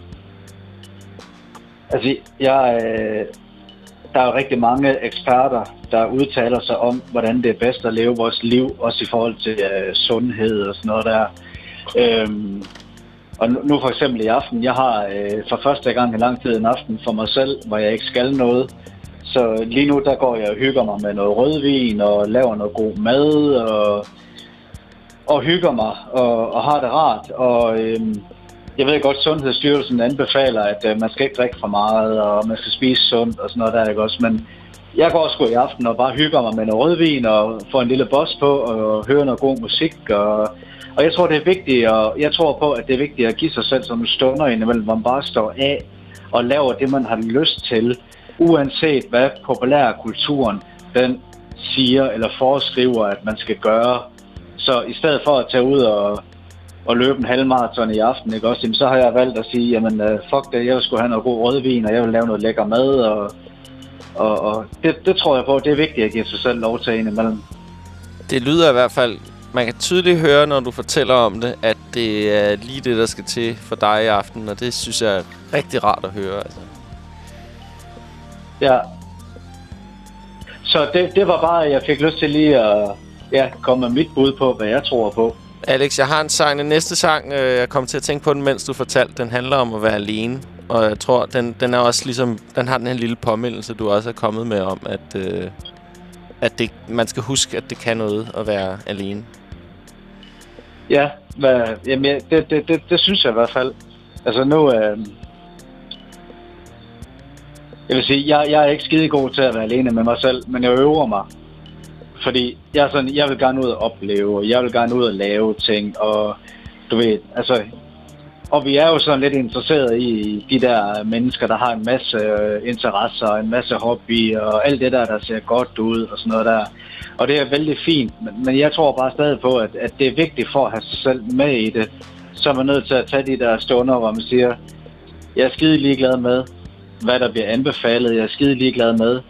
Altså, jeg, øh, der er jo rigtig mange eksperter, der udtaler sig om, hvordan det er bedst at leve vores liv, også i forhold til øh, sundhed og sådan noget der. Øhm, og nu, nu for eksempel i aften, jeg har øh, for første gang i lang tid en aften for mig selv, hvor jeg ikke skal noget. Så lige nu, der går jeg og hygger mig med noget rødvin og laver noget god mad og, og hygger mig og, og har det rart. Og øhm, jeg ved godt, Sundhedsstyrelsen anbefaler, at øh, man skal ikke drikke for meget, og man skal spise sundt og sådan noget der, ikke også? Men jeg går sgu i aften og bare hygger mig med noget rødvin og får en lille boss på og hører noget god musik. Og, og jeg tror, det er vigtigt, og jeg tror på, at det er vigtigt at give sig selv sådan nogle stunder indimellem, hvor man bare står af og laver det, man har lyst til, uanset hvad populærkulturen den siger eller foreskriver, at man skal gøre. Så i stedet for at tage ud og, og løbe en halvmarathon i aften, ikke også, jamen, så har jeg valgt at sige, jamen uh, fuck det, jeg vil sgu have noget god rødvin, og jeg vil lave noget lækker mad, og, og, og det, det tror jeg på, det er vigtigt at give sig selv lov til indimellem. Det lyder i hvert fald... Man kan tydeligt høre, når du fortæller om det, at det er lige det, der skal til for dig i aften, og det synes jeg er rigtig rart at høre. Altså. Ja. Så det, det var bare, at jeg fik lyst til lige at ja, komme med mit bud på, hvad jeg tror på. Alex, jeg har en sang. Den næste sang, øh, jeg kom til at tænke på den, mens du fortalte, den handler om at være alene. Og jeg tror, den, den er også ligesom... Den har den her lille påmindelse, du også er kommet med om, at, øh, at det, man skal huske, at det kan noget at være alene. Ja, hvad, jamen, jeg- det, det, det, det synes jeg i hvert fald. Altså nu... Øh, jeg vil sige, jeg, jeg er ikke skide god til at være alene med mig selv, men jeg øver mig. Fordi jeg, sådan, jeg vil gerne ud og opleve, og jeg vil gerne ud og lave ting, og du ved, altså, og vi er jo sådan lidt interesseret i de der mennesker, der har en masse interesser interesser, en masse hobby og alt det der, der ser godt ud og sådan noget der. Og det er vældig fint, men, men jeg tror bare stadig på, at, at det er vigtigt for at have sig selv med i det. Så er man nødt til at tage de der stunder, hvor man siger, jeg er skide ligeglad med, hvad der bliver anbefalet. Jeg er skide ligeglad med,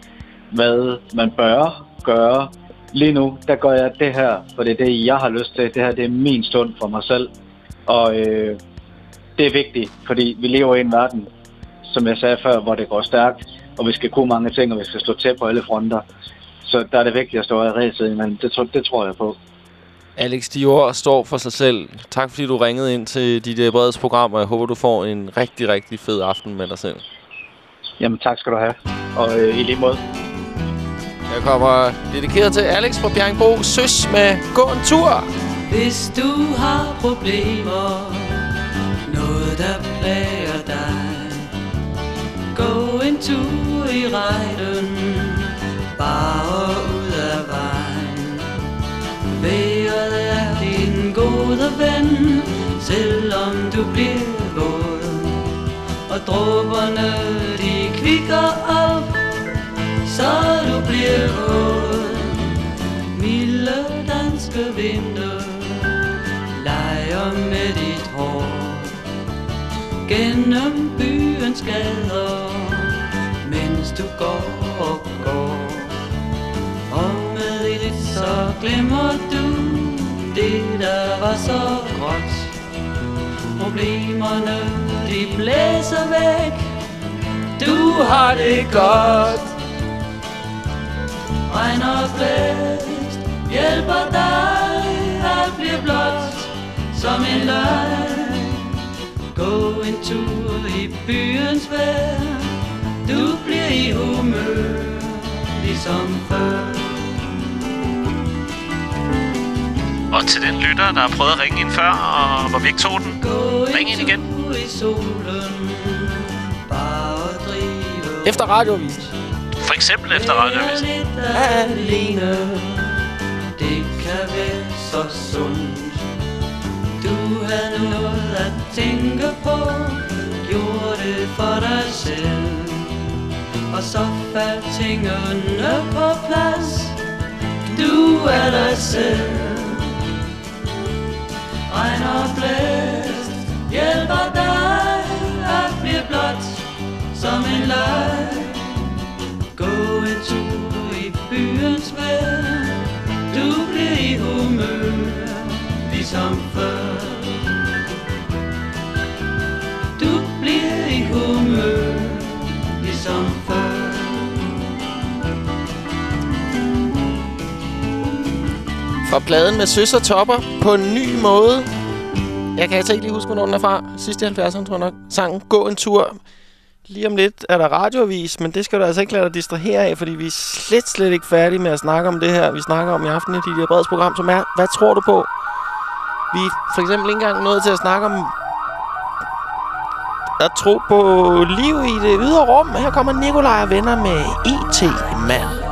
hvad man bør gøre. Lige nu, der gør jeg det her, for det er det, jeg har lyst til. Det her, det er min stund for mig selv. Og øh, det er vigtigt, fordi vi lever i en verden, som jeg sagde før, hvor det går stærkt, og vi skal kunne mange ting, og vi skal slå til på alle fronter. Så der er det vigtigt at stå i ræset, men det, tro- det tror jeg på. Alex, de ord står for sig selv. Tak fordi du ringede ind til dit Breds program, og jeg håber, du får en rigtig, rigtig fed aften med dig selv. Jamen tak skal du have, og øh, i lige måde. Jeg kommer dedikeret til Alex fra Bjergbro Søs med Gå en tur. Hvis du har problemer, noget der plager dig, gå en tur i regnen, bare ud af vejen. Været er din gode ven, selvom du bliver våd, og dråberne de kvikker op, så du bliver våd. Milde danske vinter leger med dit hår. Gennem byens gader Mens du går og går. Og med et så glemmer du Det der var så gråt. Problemerne de blæser væk. Du har det godt. Regn og blæst hjælper dig at blive blot som en løgn. Gå en tur i byens vejr, du bliver i humør, ligesom før. Og til den lytter, der har prøvet at ringe ind før, og hvor vi ikke tog den, ring ind igen. Efter radiovis. For eksempel efter radioavisen. lidt alene Det kan være så sundt. Du havde noget at tænke på Gjorde det for dig selv. Og så faldt tingene på plads. Du er dig selv. Regn og blæst Hjælper dig at blive blot Som en løg tur i byens vejr Du blev i humør Ligesom før Du blev i humør Ligesom før Fra pladen med søs og topper på en ny måde. Jeg kan altså ikke lige huske, hvornår den er fra. Sidste 70'erne, tror jeg nok. Sangen Gå en tur. Lige om lidt er der radioavis, men det skal du altså ikke lade dig distrahere af, fordi vi er slet, slet ikke færdige med at snakke om det her. Vi snakker om i aften i dit breds program, som er, hvad tror du på? Vi er for eksempel ikke engang nået til at snakke om at tro på liv i det ydre rum. Her kommer Nikolaj og venner med IT-mand.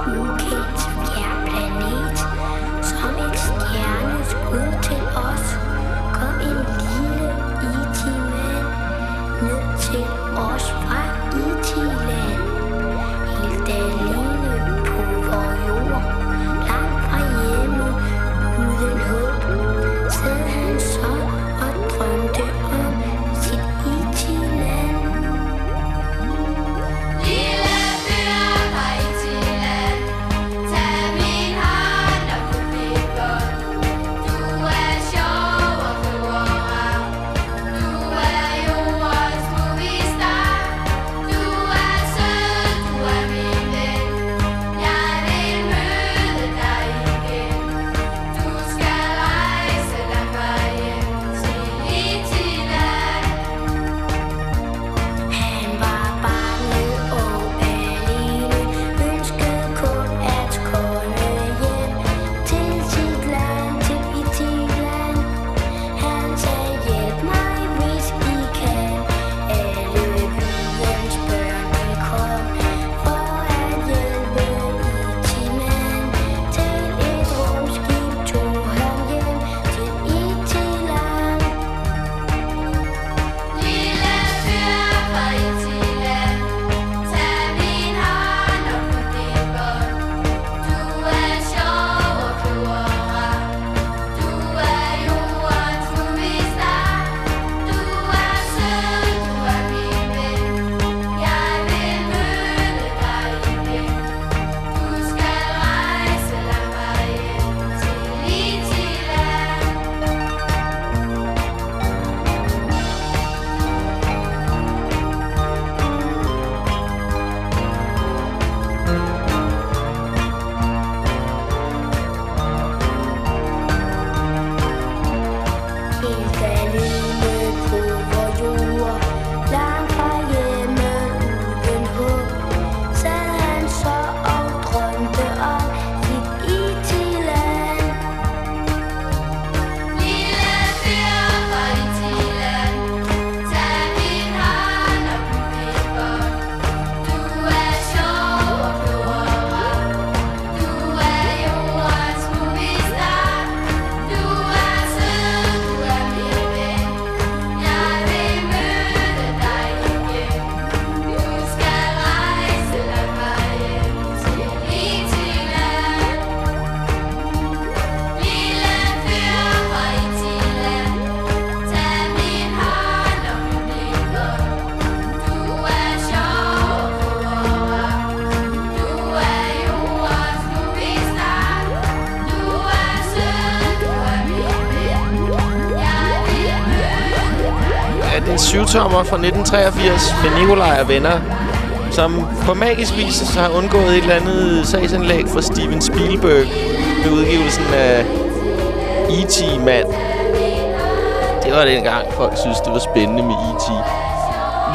Syvtommer fra 1983 med Nikolaj og venner, som på magisk vis så har undgået et eller andet sagsanlæg fra Steven Spielberg ved udgivelsen af E.T. mand. Det var dengang, folk synes, det var spændende med E.T.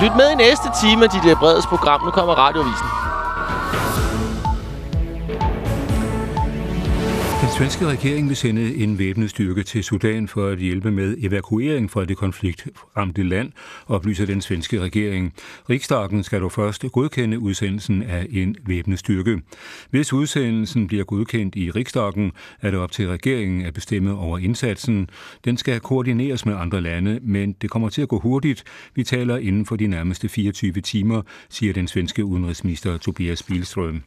Lyt med i næste time af de der Breds program. Nu kommer radiovisen. Svenske regering vil sende en væbnet styrke til Sudan for at hjælpe med evakuering fra det konfliktramte land, oplyser den svenske regering. Riksdagen skal dog først godkende udsendelsen af en væbnet styrke. Hvis udsendelsen bliver godkendt i Riksdagen, er det op til regeringen at bestemme over indsatsen. Den skal koordineres med andre lande, men det kommer til at gå hurtigt. Vi taler inden for de nærmeste 24 timer, siger den svenske udenrigsminister Tobias Bilström.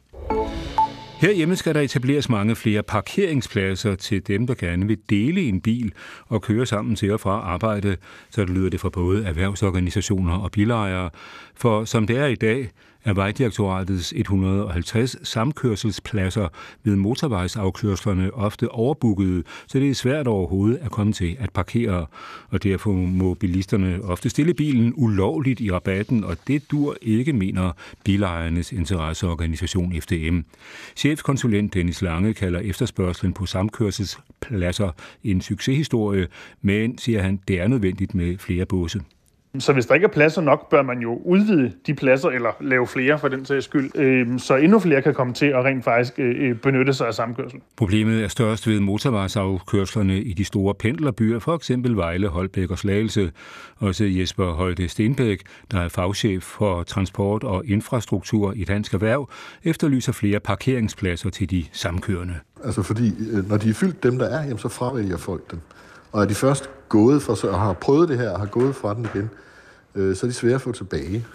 Herhjemme skal der etableres mange flere parkeringspladser til dem, der gerne vil dele en bil og køre sammen til og fra arbejde, så det lyder det fra både erhvervsorganisationer og bilejere. For som det er i dag, er Vejdirektoratets 150 samkørselspladser ved motorvejsafkørslerne ofte overbookede, så det er svært overhovedet at komme til at parkere. Og derfor må bilisterne ofte stille bilen ulovligt i rabatten, og det dur ikke, mener bilejernes interesseorganisation FDM. Chefkonsulent Dennis Lange kalder efterspørgselen på samkørselspladser en succeshistorie, men siger han, det er nødvendigt med flere båse. Så hvis der ikke er pladser nok, bør man jo udvide de pladser, eller lave flere for den sags skyld, øh, så endnu flere kan komme til at rent faktisk øh, benytte sig af samkørsel. Problemet er størst ved motorvejsafkørslerne i de store pendlerbyer, for eksempel Vejle, Holbæk og Slagelse. Også Jesper Højde Stenbæk, der er fagchef for transport og infrastruktur i Dansk Erhverv, efterlyser flere parkeringspladser til de samkørende. Altså fordi, øh, når de er fyldt dem, der er, jamen, så fravælger folk dem. Og er de først gået fra, og har prøvet det her og har gået fra den igen, øh, så er de svære at få tilbage.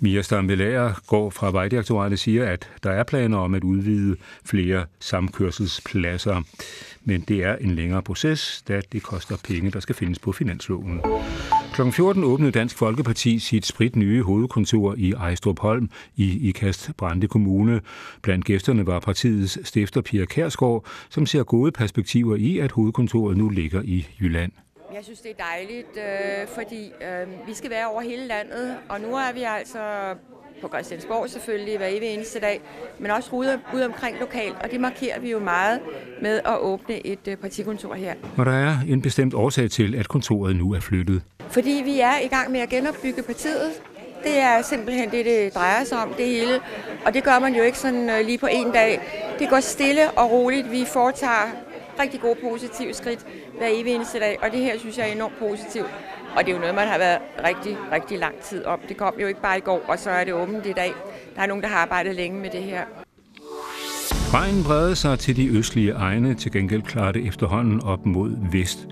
Mia Stamvelager går fra Vejdirektoratet siger, at der er planer om at udvide flere samkørselspladser. Men det er en længere proces, da det koster penge, der skal findes på finansloven. Kl. 14 åbnede Dansk Folkeparti sit sprit nye hovedkontor i Ejstrup Holm i Ikast Brande Kommune. Blandt gæsterne var partiets stifter Pia Kærsgaard, som ser gode perspektiver i, at hovedkontoret nu ligger i Jylland. Jeg synes, det er dejligt, øh, fordi øh, vi skal være over hele landet, og nu er vi altså på Christiansborg selvfølgelig hver evig eneste dag, men også ude, ude omkring lokalt, og det markerer vi jo meget med at åbne et øh, partikontor her. Og der er en bestemt årsag til, at kontoret nu er flyttet. Fordi vi er i gang med at genopbygge partiet. Det er simpelthen det, det drejer sig om, det hele. Og det gør man jo ikke sådan øh, lige på en dag. Det går stille og roligt. Vi foretager rigtig gode positive skridt hver evig eneste dag, og det her synes jeg er enormt positivt. Og det er jo noget, man har været rigtig, rigtig lang tid om. Det kom jo ikke bare i går, og så er det åbent i dag. Der er nogen, der har arbejdet længe med det her. Regnen brede sig til de østlige egne, til gengæld klarer det efterhånden op mod vest.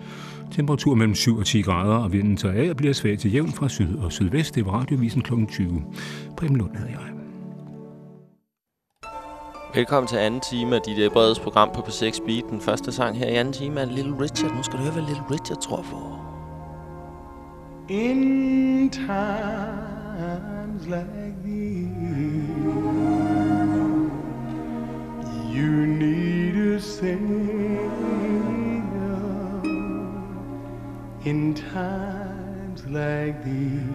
Temperatur mellem 7 og 10 grader, og vinden tager af og bliver svag til jævn fra syd og sydvest. Det var radiovisen kl. 20. Preben Lund hedder jeg. Velkommen til anden time af dit øh, Breds program på P6 Beat. Den første sang her i anden time er Little Richard. Nu skal du høre, hvad Little Richard tror på. In times like these, you need a savior. In times like these,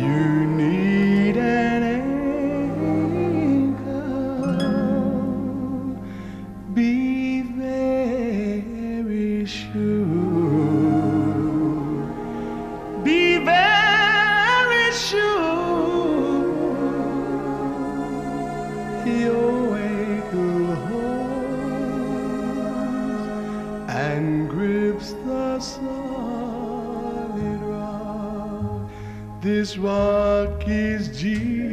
you need an This rock is Jesus.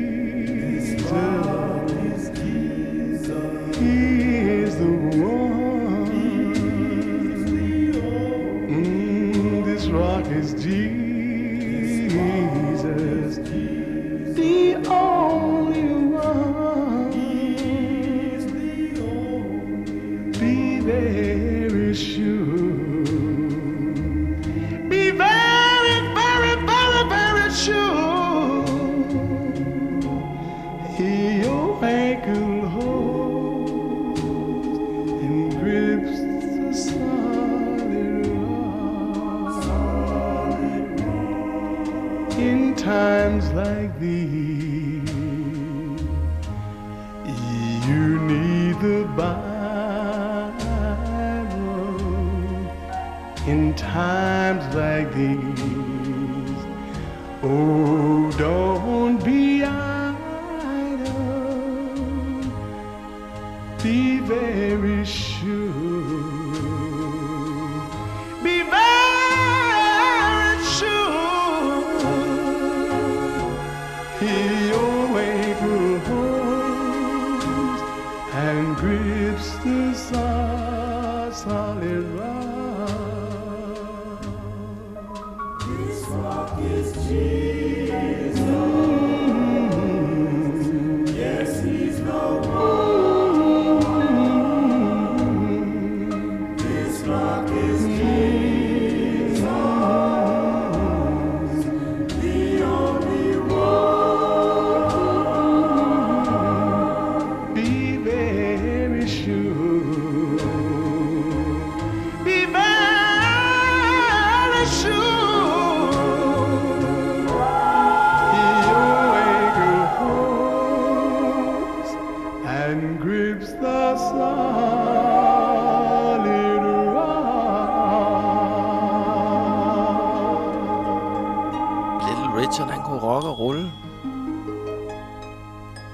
Rulle.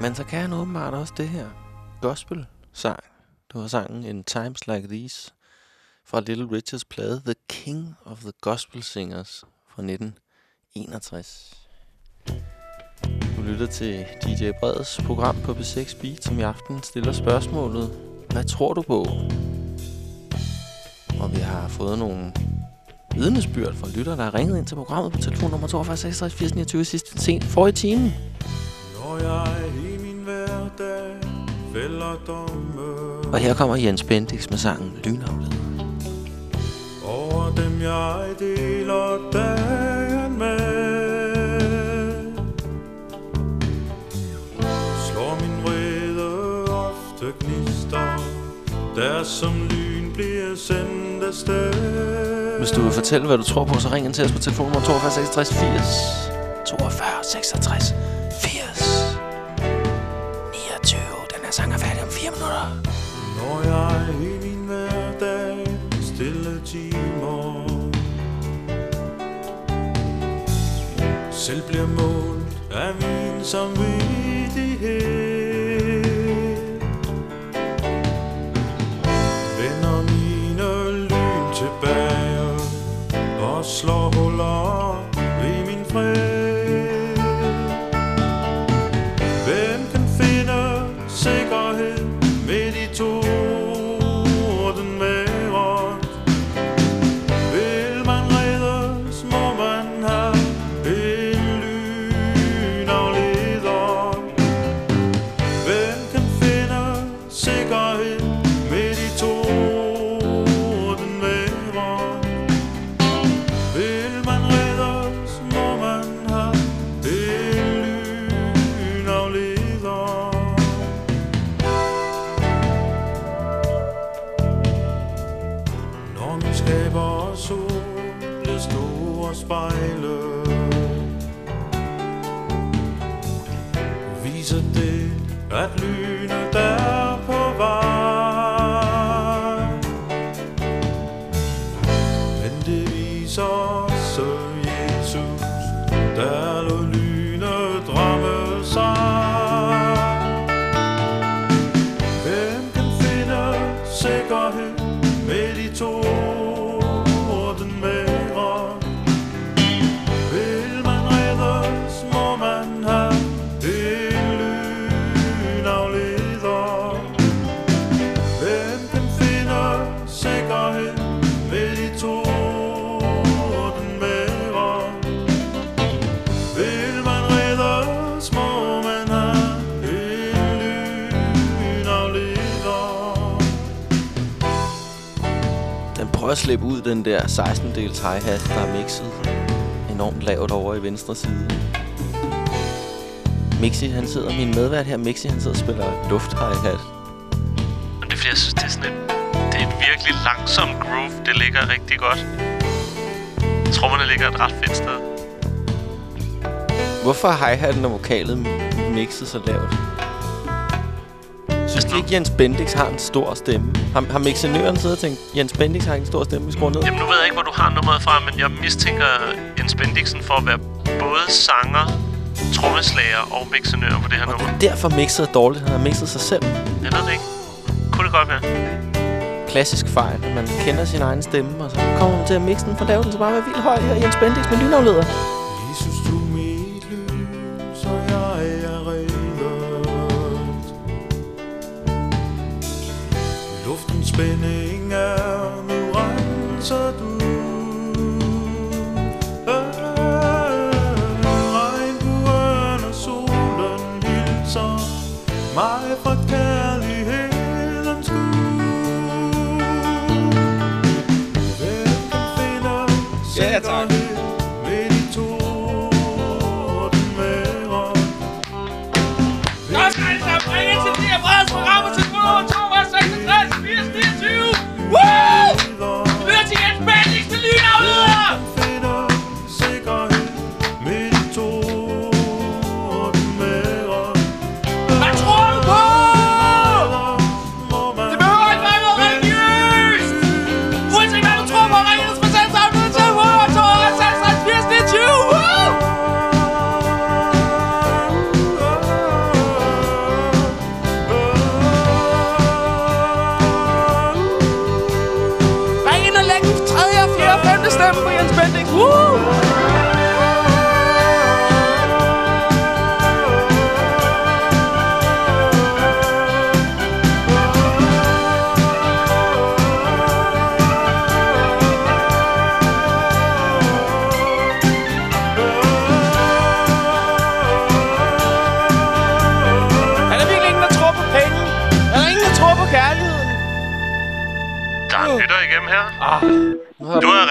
Men så kan han åbenbart også det her. Gospel-sang. Det var sangen In Times Like These fra Little Richards plade The King of the Gospel Singers fra 1961. Du lytter til DJ Breds program på B6 Beat, som i aften stiller spørgsmålet, hvad tror du på? Og vi har fået nogle vidnesbyrd fra lytter, der har ringet ind til programmet på telefon nummer 42 66 80 29 sidste sent for i timen. Når jeg i min hverdag fælder domme Og her kommer Jens Bendix med sangen Lynafled. over dem jeg deler dagen med. Slår min vrede ofte gnister, der som lyn bliver sendt afsted. Hvis du vil fortælle, hvad du tror på, så ring ind til os på telefonnummer 42 66 80 42 66 at slippe ud, den der 16-dels hi-hat, der er mixet enormt lavt over i venstre side. Mixi, han sidder, min medvært her, Mixi, han sidder og spiller luft hi-hat. Det er fordi, jeg synes, det er sådan et, det er et virkelig langsom groove. Det ligger rigtig godt. Trommerne ligger et ret fedt sted. Hvorfor har hi-hatten og vokalet mixet så lavt? Du ikke, Jens Bendix har en stor stemme? Har, har mixenøren siddet og tænkt, Jens Bendix har ikke en stor stemme, vi skruer ned? Jamen, nu ved jeg ikke, hvor du har nummeret fra, men jeg mistænker Jens Bendiksen for at være både sanger, trommeslager og mixenør på det her nummer. Derfor mixet er dårligt. Han har mixet sig selv. Jeg ved det ikke. Kunne det godt være? Klassisk fejl, at man kender sin egen stemme, og så kommer man til at mixe den, for lave den så bare med vildt højt her. Jens Bendix med lynafleder.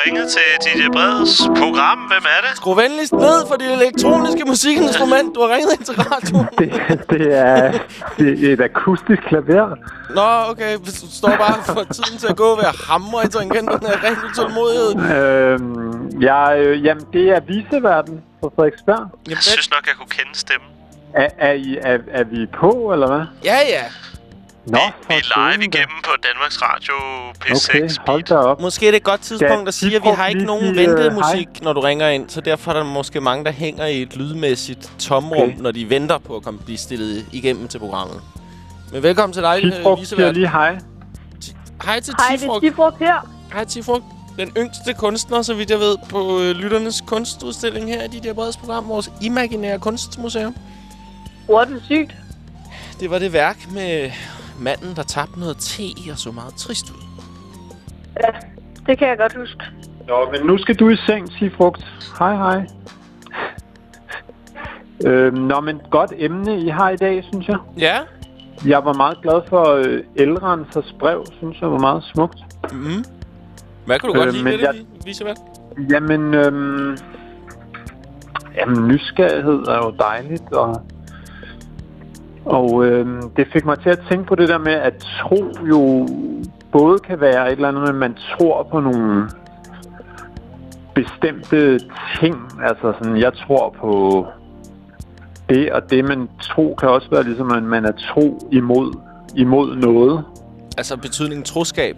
Ringet til DJ Breds program. Hvem er det? Skru venligst ned for det elektroniske musikinstrument. Du har ringet ind til radioen. Det, det, er, det er et akustisk klaver. Nå, okay. Hvis du står bare for tiden til at gå ved at hamre i tangenterne af ren utålmodighed. Øhm, jeg, øh, jamen, det er viseverden på Frederiksberg. Jeg synes nok, jeg kunne kende stemmen. Er, er, I, er, er vi på, eller hvad? Ja, ja. Nå, Vi er live igennem på Danmarks Radio P6. Okay, hold da op. Måske er det et godt tidspunkt Skal at sige, at vi har ikke nogen sige, øh, ventemusik, når du ringer ind. Så derfor er der måske mange, der hænger i et lydmæssigt tomrum, Okay. når de venter på at komme, blive stillet igennem til programmet. Men velkommen til dig, Tifrugt øh, siger visevært. lige hej. Hej til Hej, det er her. Hej Tifrugt. Den yngste kunstner, så vidt jeg ved, på øh, Lytternes kunstudstilling her i dit Breds program, vores imaginære kunstmuseum. Hvor er det sygt. Det var det værk med manden, der tabte noget te og så meget trist ud. Ja, det kan jeg godt huske. Nå, men nu skal du i seng, Tifrugt. Hej, hej. Øhm, nå, men godt emne, I har i dag, synes jeg. Ja? Jeg var meget glad for øh, Elrensers brev, synes jeg var meget smukt. Mm. Hvad kan du godt Øh, lide men ved det, jeg- jeg... Visevært? Jamen, øhm, jamen, nysgerrighed er jo dejligt, og, og øhm, det fik mig til at tænke på det der med, at tro jo både kan være et eller andet med, at man tror på nogle bestemte ting. Altså sådan, jeg tror på det og det, men tro kan også være ligesom, at man er tro imod, imod noget. Altså betydningen troskab.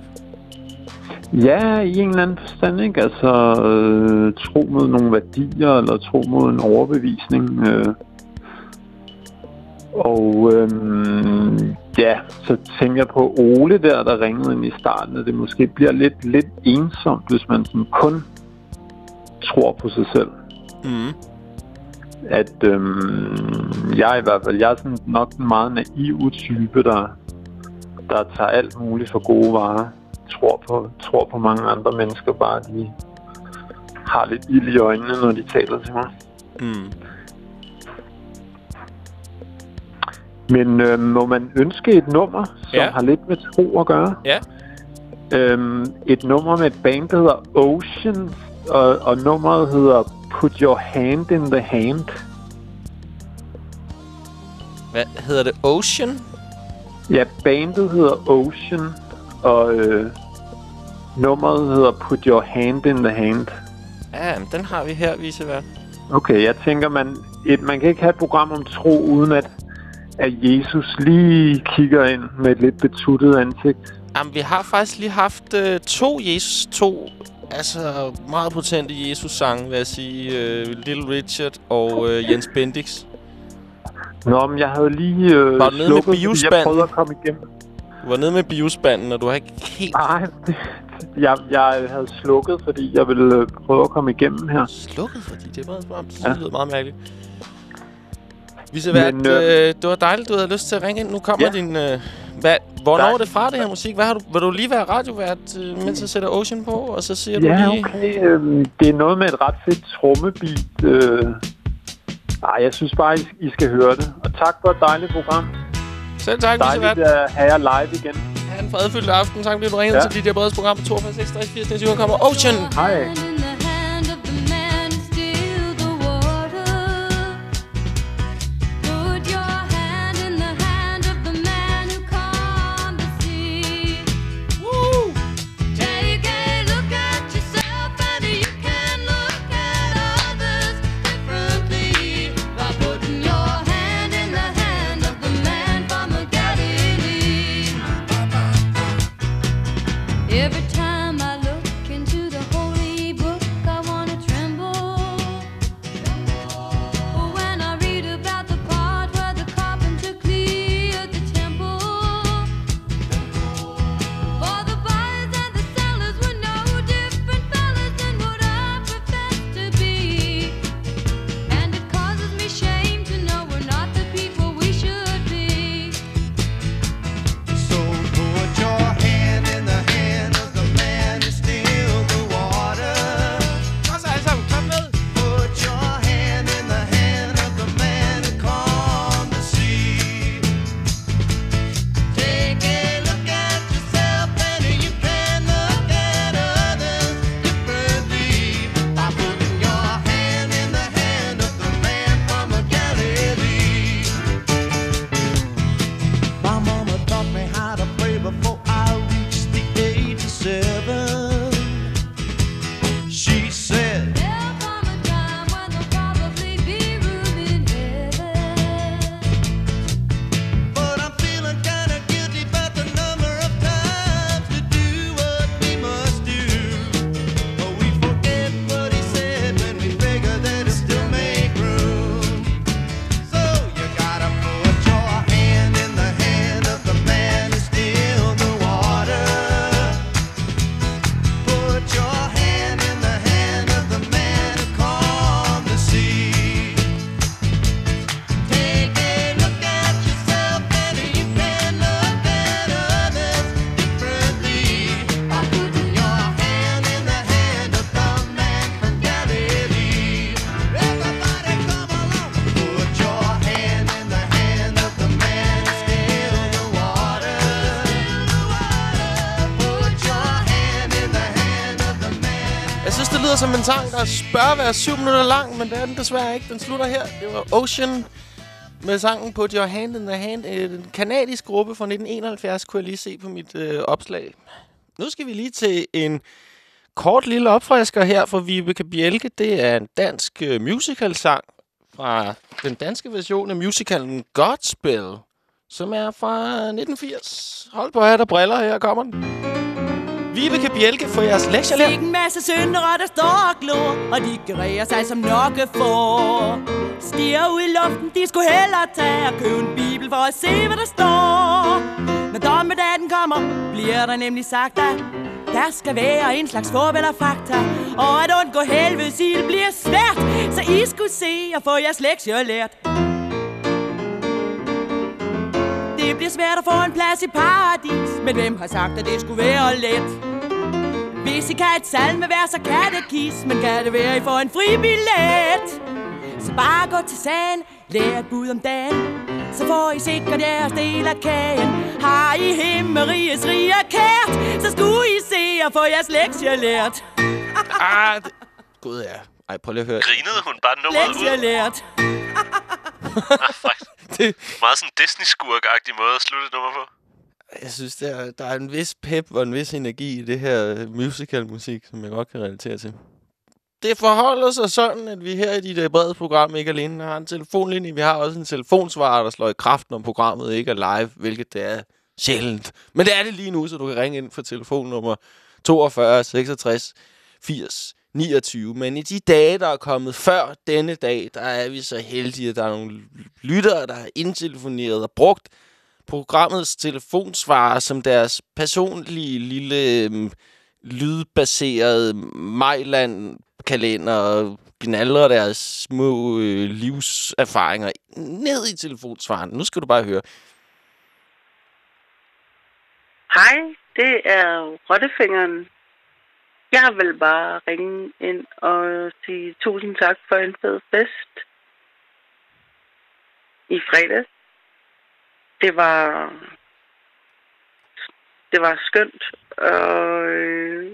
Ja, i en eller anden forstand, ikke? Altså, øh, tro mod nogle værdier, eller tro mod en overbevisning. Øh. Og øh, ja, så tænker jeg på Ole der, der ringede ind i starten, at det måske bliver lidt, lidt ensomt, hvis man sådan kun tror på sig selv. Mm. At øhm, jeg i hvert fald, jeg er sådan nok en meget naiv type, der, der tager alt muligt for gode varer. Tror på, tror på mange andre mennesker, bare de har lidt ild i øjnene, når de taler til mig. Mm. Men øh, må man ønske et nummer, som Ja. har lidt med tro at gøre? Ja. Øhm, et nummer med et band, der hedder Ocean, og, og nummeret hedder Put Your Hand in the Hand. Hvad hedder det? Ocean? Ja, bandet hedder Ocean, og øh, nummeret hedder Put Your Hand in the Hand. Ja, den har vi her, Visevært. Okay, jeg tænker, man et, man kan ikke have et program om tro, uden at, at Jesus lige kigger ind med et lidt betuttet ansigt. Jamen, vi har faktisk lige haft øh, to Jesus, to altså meget potente Jesus-sange, vil jeg sige. Øh, Little Richard og øh, Jens Bendix. Nå, men jeg havde lige øh, Var du nede med slukket, fordi jeg biospanden? prøvede at komme igennem. Du var nede med biospanden, og du har ikke helt... Nej, det, jeg, jeg havde slukket, fordi jeg ville øh, prøve at komme igennem her. Slukket, fordi det var meget, Ja. det lyder meget mærkeligt. Vi skal være, Men, øh, øh, det var dejligt, du havde lyst til at ringe ind. Nu kommer Ja. din... Øh, hvad, hvornår er- det fra, det her musik? Hvad har du, vil du lige være radiovært, øh, mens jeg sætter Ocean på? Og så siger Ja, du lige... okay. Øh, det er noget med et ret fedt trommebeat. Øh. Jeg synes bare, I, I skal høre det. Og tak for et dejligt program. Selv tak, Dejligt Lisevært. at have jer live igen. Ha' en fredfyldt aften. Tak, fordi du ringede Ja. til dit der breds program på 42 66 80 29. kommer Ocean. Hej. Sang, der bør være syv minutter lang, men det er den desværre ikke. Den slutter her. Det var Ocean med sangen Put Your Hand in the Hand. Øh, en kanadisk gruppe fra 1971 kunne jeg lige se på mit øh, opslag. Nu skal vi lige til en kort lille opfrisker her for Vibeke Bjelke. Det er en dansk øh, musicalsang fra den danske version af musicalen Godspell, som er fra 1980. Hold på at der briller, her kommer den. Vibeke Bjelke for jeres lektier Ikke en masse syndere, der står og glor Og de gererer sig som nokke for. Stiger ud i luften, de skulle hellere tage Og købe en bibel for at se, hvad der står. Når dommedagen kommer, bliver der nemlig sagt at der skal være en slags forvel og fakta. Og at undgå helvedes ild bliver svært Så I skulle se og få jeres lektier lært. Det bliver svært at få en plads i paradis Men hvem har sagt, at det skulle være let? Hvis I kan et salmevers og katekismen, kan det være, I får en fri billet. Så bare gå til sagen, lær et bud om dagen, så får I sikkert jeres del af kagen. Har I himmeriges rige kært, så skulle I se og få jeres lektier lært. ah, det... Gud ja. Ej, prøv lige at høre. Grinede hun bare nummeret Lektier ud? lært. Ah, fuck. Meget sådan Disney-skurk-agtig måde at slutte nummer på. Jeg synes, der er, der er en vis pep og en vis energi i det her øh, musical-musik, som jeg godt kan relatere til. det forholder sig sådan, at vi her i dit brede program ikke alene har en telefonlinje. Vi har også en telefonsvarer, der slår i kraft, når programmet ikke er live, hvilket det er sjældent. Men det er det lige nu, så du kan ringe ind for telefonnummer 42 66 80 29. Men i de dage, der er kommet før denne dag, der er vi så heldige, at der er nogle lyttere, der har indtelefoneret og brugt programmets telefonsvarer som deres personlige lille øhm, lydbaserede Mejland-kalender og gnaldrer deres små øh, livserfaringer ned i telefonsvaren. Nu skal du bare høre. Hej, det er Rottefingeren. Jeg vil bare ringe ind og sige tusind tak for en fed fest i fredag. Det var det var skønt og, øh,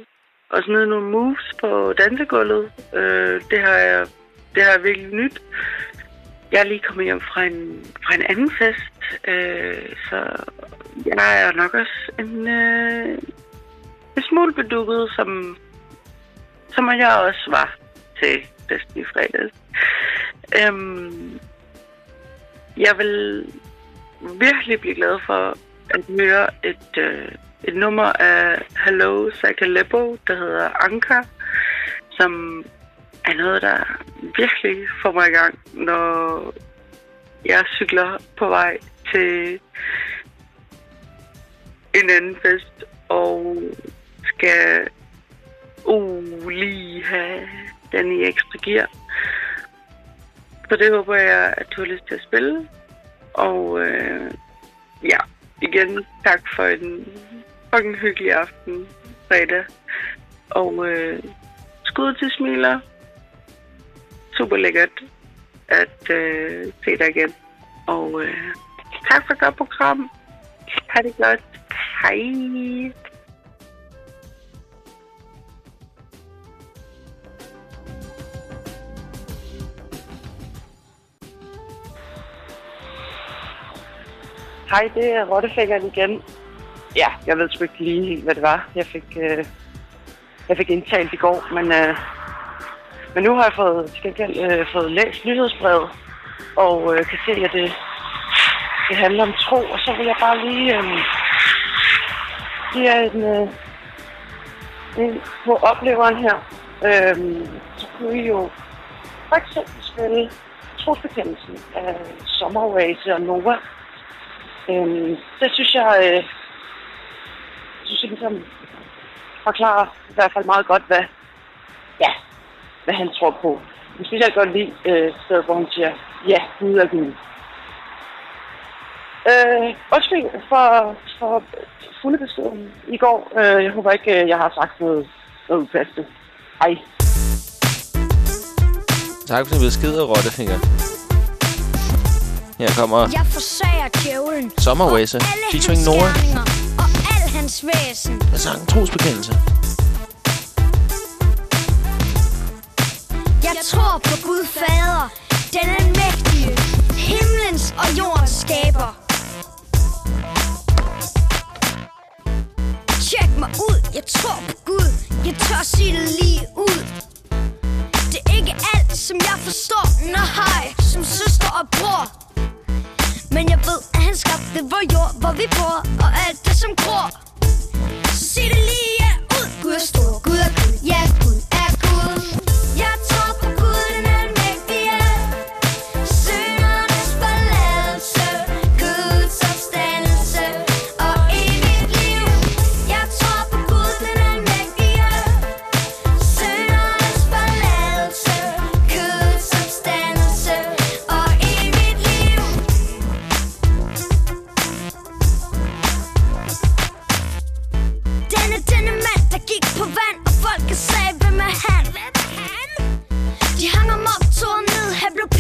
og smide nogle moves på dansegulvet. Øh, det har jeg det har jeg virkelig nyt. Jeg er lige kommet hjem fra en, fra en anden fest, øh, så jeg er nok også en, øh, en smule bedukket, som, som jeg også var til festen i fredags. Øhm, jeg vil virkelig blive glad for at høre et, øh, et nummer af Hello Sakalebo, der hedder Anka, som er noget, der virkelig får mig i gang, når jeg cykler på vej til en anden fest og skal uh, lige have den i ekstra gear. Så det håber jeg, at du har lyst til at spille. Og øh, ja, igen tak for en fucking hyggelig aften fredag. Og øh, skud til smiler. Super lækkert at øh, se dig igen. Og øh, tak for et godt program. Ha' det godt. Hej. Hej, det er Rottefingeren igen. Ja, jeg ved sgu ikke lige helt, hvad det var. Jeg fik, øh, jeg fik indtalt i går, men, øh, men nu har jeg fået, til gengæld, øh, fået læst nyhedsbrevet, og øh, kan se, at det, det handler om tro, og så vil jeg bare lige øh, give jer en, øh, en på opleveren her. Øh, så kunne I jo for eksempel spille trosbekendelsen af Sommerrace og Nova. Øh, det synes jeg, øh, synes jeg ligesom forklarer i hvert fald meget godt, hvad, ja, hvad han tror på. Jeg synes, jeg godt lide øh, stedet, hvor han siger, ja, Gud er Gud. Øh, undskyld for, for fuglebeskeden i går. Øh, jeg håber ikke, øh, jeg har sagt noget, noget upassende. Hej. Tak for din besked, Rottefinger. Her kommer Jeg forsager djævlen alle featuring Nora. og al hans væsen. med sangen Trosbekendelse. Jeg tror på Gud Fader, den almægtige, himlens og jordens skaber. Tjek mig ud, jeg tror på Gud, jeg tør sige det lige ud. Det er ikke alt, som jeg forstår, når hej, som søster og bror. Men jeg ved, at han skabte vor jord, hvor vi bor, og alt det som gror. Så sig det lige ud. Gud er stor, Gud er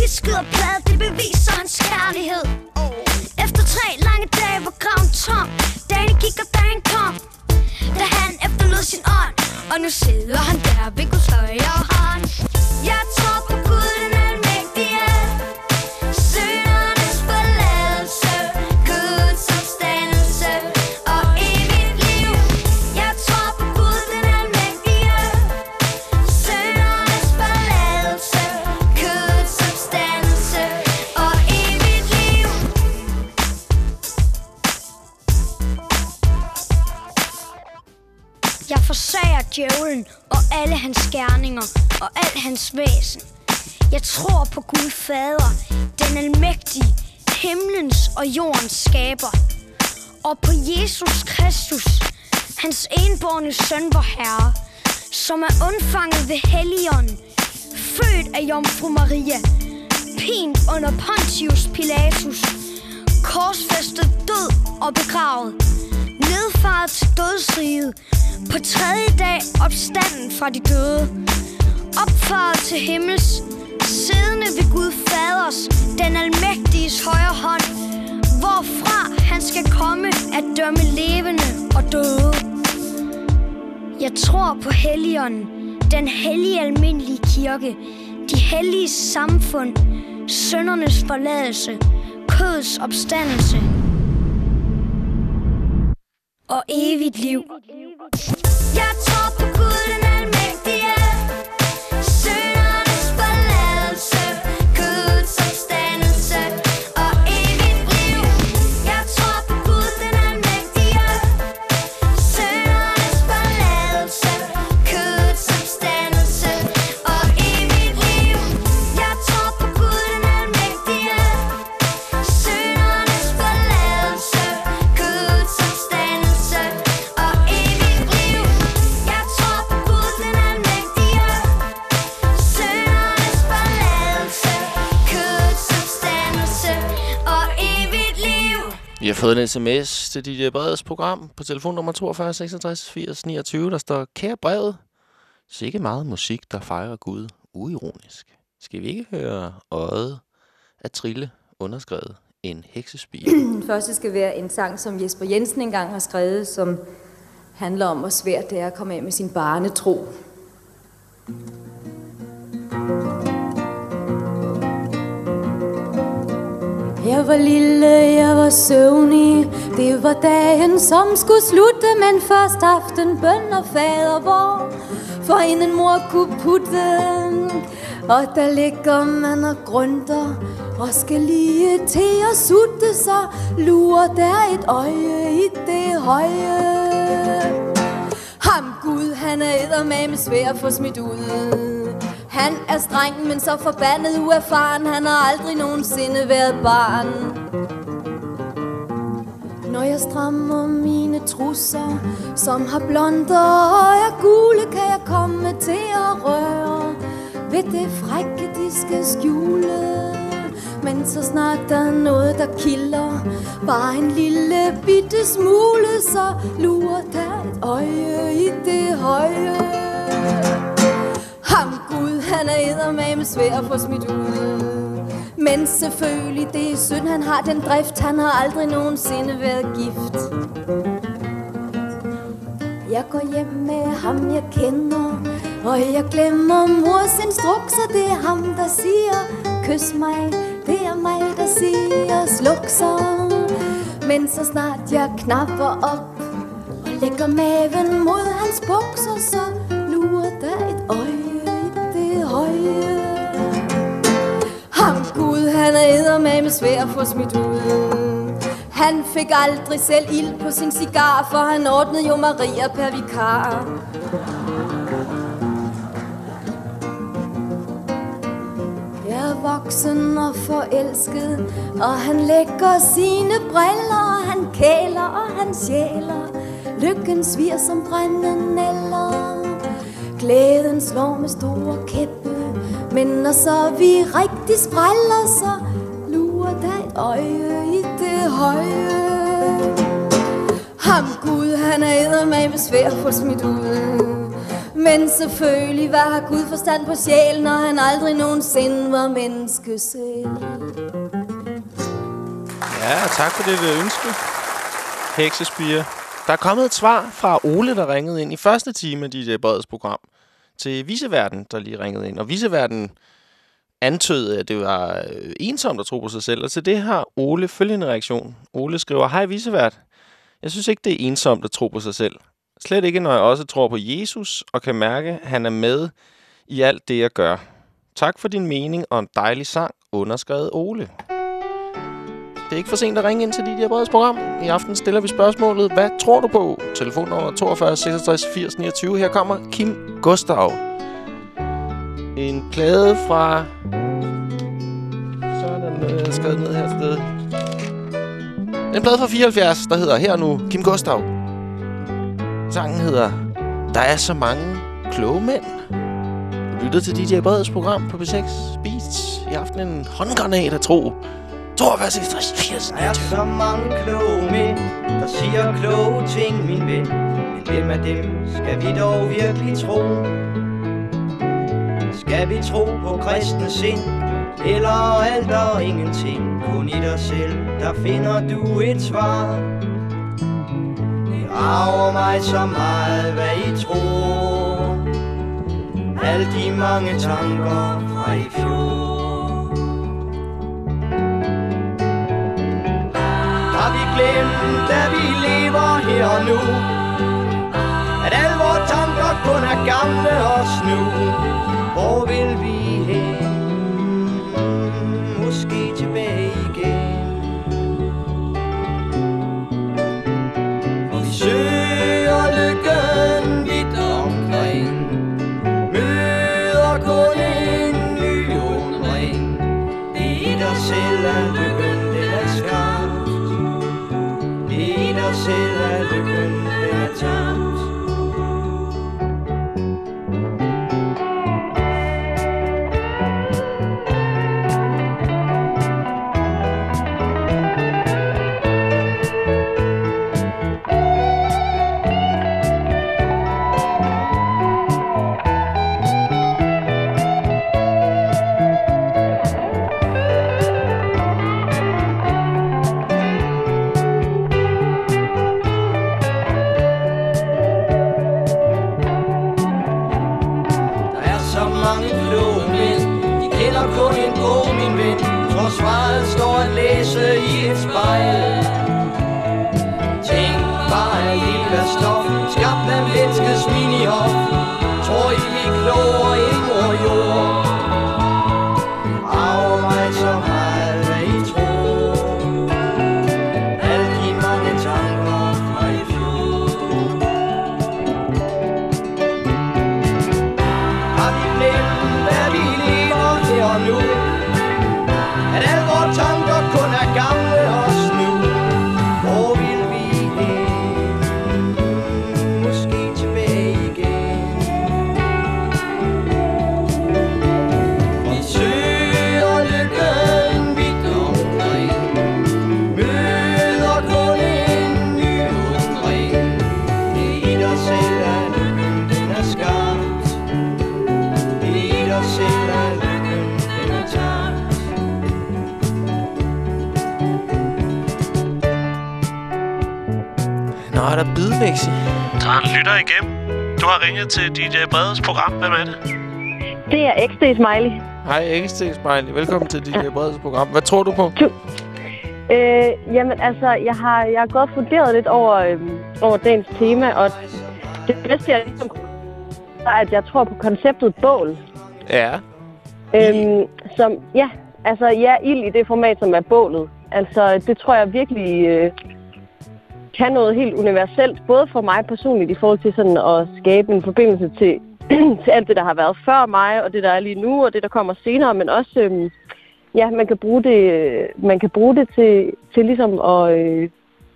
han blev pisket og pladet, det beviser hans kærlighed. Efter tre lange dage var graven tom, dagen gik og dagen kom, da han efterlod sin ånd, og nu sidder han der ved Guds højre hånd. Jeg Jeg forsager djævlen og alle hans gerninger og alt hans væsen. Jeg tror på Gud Fader, den almægtige, himlens og jordens skaber. Og på Jesus Kristus, hans enborne søn, vor Herre, som er undfanget ved Helligånden, født af Jomfru Maria, pint under Pontius Pilatus, korsfæstet død og begravet, nedfaret til dødsriget, på tredje dag opstanden fra de døde, opfaret til himmels, siddende ved Gud Faders, den almægtiges højre hånd, hvorfra han skal komme at dømme levende og døde. Jeg tror på Helligånden, den hellige almindelige kirke, de hellige samfund, søndernes forladelse, kødets opstandelse og evigt liv. Jeg tror på Gud fået en sms til dit øh, Breds program på telefonnummer 42 66 80 29. Der står, kære brevet, sikke meget musik, der fejrer Gud uironisk. Skal vi ikke høre øjet at trille underskrevet en heksespire? Den første skal være en sang, som Jesper Jensen engang har skrevet, som handler om, hvor svært det er at komme af med sin barnetro. Jeg var lille, jeg var søvnig. Det var dagen, som skulle slutte Men først aften, bøn og fader hvor For inden mor kunne putte Og der ligger man og grønter Og skal lige til at sutte sig lurer der et øje i det høje. Ham Gud, han er eddermame svær at få smidt ud han er streng, men så forbandet uerfaren. Han har aldrig nogensinde været barn. Når jeg strammer mine trusser Som har blonde og er gule Kan jeg komme til at røre Ved det frække, de skal skjule. Men så snart der er noget, der kilder Bare en lille bitte smule Så lurer der et øje i det høje ham Gud, han er eddermame svær at få smidt ud. Men selvfølgelig, det er synd, han har den drift. Han har aldrig nogensinde været gift. Jeg går hjem med ham, jeg kender. Og jeg glemmer mors instrukser. Det er ham, der siger, kys mig. Det er mig, der siger, sluk så. Men så snart jeg knapper op og lægger maven mod hans bukser, så lurer der et øje høje. Ham Gud, han er eddermame svær at få smidt ud. Han fik aldrig selv ild på sin cigar For han ordnede jo Maria per vikar. Jeg er voksen og forelsket Og han lægger sine briller Og han kæler og han sjæler. Lykken sviger som brændenælder. Glæden slår med store kæppe men når så vi rigtig spræller Så lurer der et øje i det høje Ham Gud, han er eddermame svær at få smidt ud Men selvfølgelig var har Gud forstand på sjælen Når han aldrig nogensinde var menneske selv Ja, tak for det ønske. heksespiger. Der er kommet et svar fra Ole, der ringede ind i første time af dit breds program til Viseverden, der lige ringede ind. Og Viseverden antød, at det var øh, ensomt at tro på sig selv. Og til det har Ole følgende reaktion. Ole skriver, Hej Visevært. Jeg synes ikke, det er ensomt at tro på sig selv. Slet ikke, når jeg også tror på Jesus og kan mærke, at han er med i alt det, jeg gør. Tak for din mening og en dejlig sang, underskrevet Ole. Det er ikke for sent at ringe ind til Lidia Breds program. I aften stiller vi spørgsmålet, hvad tror du på? Telefonnummer 42 66 80 29. Her kommer Kim Gustav. En plade fra... Så er den øh, skrevet ned her sted. En plade fra 74, der hedder her nu Kim Gustav. Sangen hedder Der er så mange kloge mænd. Du lytter til DJ Breds program på B6 Beats. I aften en håndgranat at tro. 42, 66, 80, Der er så mange kloge mænd, der siger kloge ting, min ven. Men hvem af dem skal vi dog virkelig tro? Skal vi tro på kristens sind, eller alt og ingenting? Kun i dig selv, der finder du et svar. Det rager mig så meget, hvad I tror. Alle de mange tanker fra i fjor. Glemt, at vi lever her og nu. At alle vores tanker kun er gamle og snu. Hvor vil vi ringet til DJ Bredes program. Hvem er det? Det er XD Smiley. Hej, XT Smiley. Velkommen til DJ Breds program. Hvad tror du på? Øh, jamen, altså, jeg har, jeg har godt funderet lidt over, øhm, over dagens tema, og det bedste, jeg ligesom er, at jeg tror på konceptet bål. Ja. Øhm, som, ja, altså, ja, ild i det format, som er bålet. Altså, det tror jeg virkelig øh, kan noget helt universelt, både for mig personligt i forhold til sådan at skabe en forbindelse til, til alt det, der har været før mig, og det, der er lige nu, og det, der kommer senere, men også, øhm, ja, man kan bruge det, øh, man kan bruge det til, til ligesom at øh,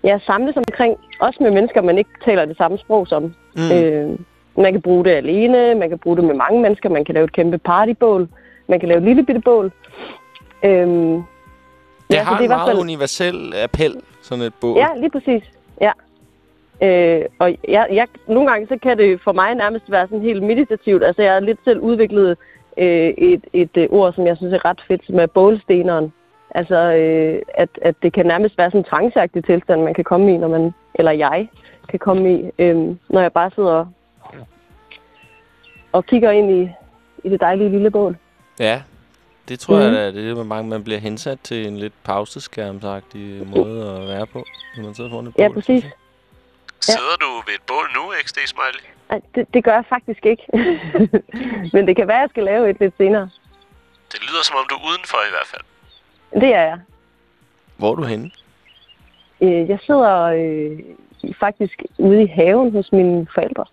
ja, samles omkring, også med mennesker, man ikke taler det samme sprog som. Mm. Øh, man kan bruge det alene, man kan bruge det med mange mennesker, man kan lave et kæmpe partybål, man kan lave et lille bitte bål. Øhm, Det ja, har i en meget fald- universel appel, sådan et bål. Ja, lige præcis. Ja. Øh, og jeg, jeg, nogle gange så kan det for mig nærmest være sådan helt meditativt. Altså jeg har lidt selv udviklet øh, et, et øh, ord, som jeg synes er ret fedt, som er bålsteneren. Altså øh, at, at det kan nærmest være sådan en tranceagtig tilstand, man kan komme i, når man, eller jeg kan komme i, øh, når jeg bare sidder og, og kigger ind i, i det dejlige lille bål. Ja, det tror mm. jeg Mhm. da, det er mange, man bliver hensat til en lidt pauseskærmsagtig måde at være på, når man sidder foran et bål. Ja, præcis. Sidder du ved et bål nu, XD Smiley? Ej, det, det gør jeg faktisk ikke. Men det kan være, at jeg skal lave et lidt senere. Det lyder som om du er udenfor i hvert fald. Det er jeg. Hvor er du henne? Øh, jeg sidder øh, faktisk ude i haven hos mine forældre.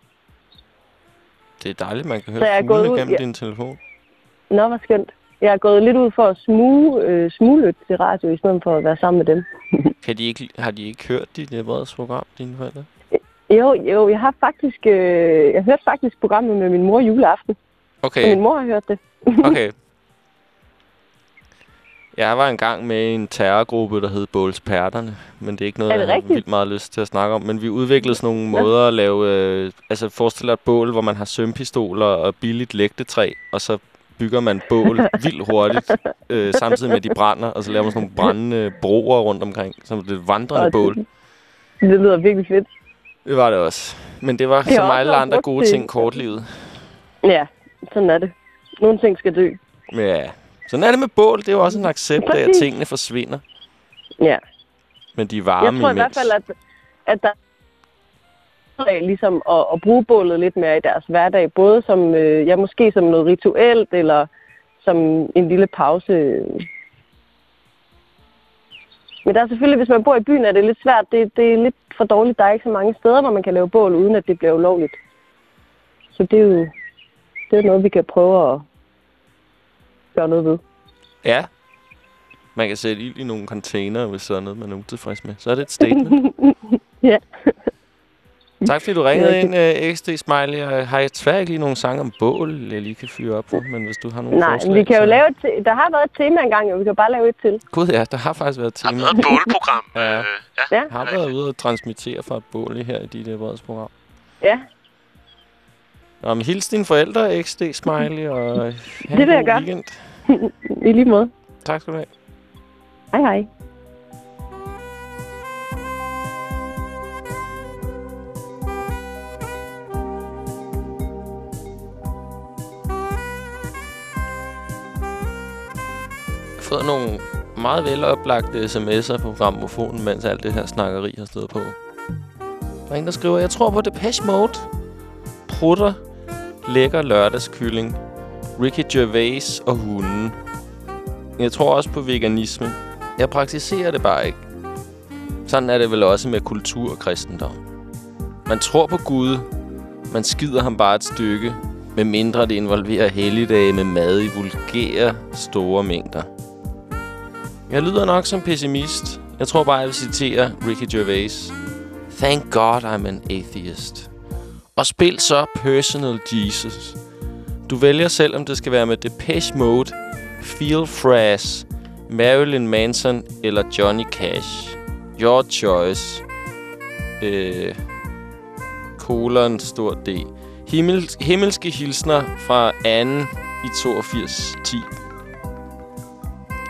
Det er dejligt, man kan Så høre jeg er gået fuglene ud- gennem ja. din telefon. Nå, hvor skønt. Jeg er gået lidt ud for at smue, øh, smule lidt til radio, i stedet for at være sammen med dem. Kan de ikke, har de ikke hørt dit uh, program, dine forældre? Jo, jo, jeg har faktisk, øh, jeg hørte faktisk programmet med min mor juleaften. Okay. Og min mor har hørt det. Okay. Jeg var engang med i en terrorgruppe, der hed Bålsperterne, men det er ikke noget, Er jeg har rigtigt? vildt meget lyst til at snakke om. Men vi udviklede sådan nogle Ja. måder at lave... Øh, altså forestil dig et bål, hvor man har sømpistoler og billigt lægtetræ, og så bygger man bål vildt hurtigt, øh, samtidig med, at de brænder, og så laver man sådan nogle brændende broer rundt omkring, som det vandrende Og bål. Det, lyder virkelig fedt. Det var det også. Men det var Det som alle andre gode ting kortlivet. Ja, sådan er det. Nogle ting skal dø. Ja. Sådan er det med bål. Det er jo også en accept af, at tingene forsvinder. Ja. Men de er varme jeg tror i imens. hvert fald, at, at der er ligesom at, at bruge bålet lidt mere i deres hverdag. Både som, øh, ja, måske som noget rituelt, eller som en lille pause. Men der er selvfølgelig, hvis man bor i byen, er det lidt svært. Det, det er lidt for dårligt. Der er ikke så mange steder, hvor man kan lave bål, uden at det bliver ulovligt. Så det er jo det er noget, vi kan prøve at gøre noget ved. Ja. Man kan sætte ild i nogle container, hvis der er noget, man er utilfreds med. Så er det et statement. ja. Tak fordi du ringede ind, uh, XD Smiley. Jeg har jeg desværre ikke lige nogen sange om bål, jeg lige kan fyre op på. Men hvis du har nogle Nej, forslag, vi kan jo så... lave et Der har været et tema engang, og vi kan bare lave et til. Gud ja, der har faktisk været et tema. Der har været et bålprogram. ja. Øh, ja. Jeg har været ude og transmittere fra et bål her i dit uh, program. Ja, Nå, men hils dine forældre, XD Smiley, og have det vil jeg gøre. weekend. I lige måde. Tak skal du have. Hej hej. Fået nogle meget veloplagte sms'er på gramofonen, mens alt det her snakkeri har stået på. Der er en, der skriver, jeg tror på Depeche Mode. Prutter, lækker lørdagskylling, Ricky Gervais og hunden. Jeg tror også på veganisme. Jeg praktiserer det bare ikke. Sådan er det vel også med kultur og kristendom. Man tror på Gud, man skider ham bare et stykke, med mindre det involverer helligdage med mad i vulgære store mængder. Jeg lyder nok som pessimist. Jeg tror bare, jeg vil citere Ricky Gervais. Thank God I'm an atheist. Og spil så Personal Jesus. Du vælger selv, om det skal være med Depeche Mode, Feel Fresh, Marilyn Manson eller Johnny Cash. Your choice. Øh, kolon, stor D. Himmel, himmelske hilsner fra Anne i 8210.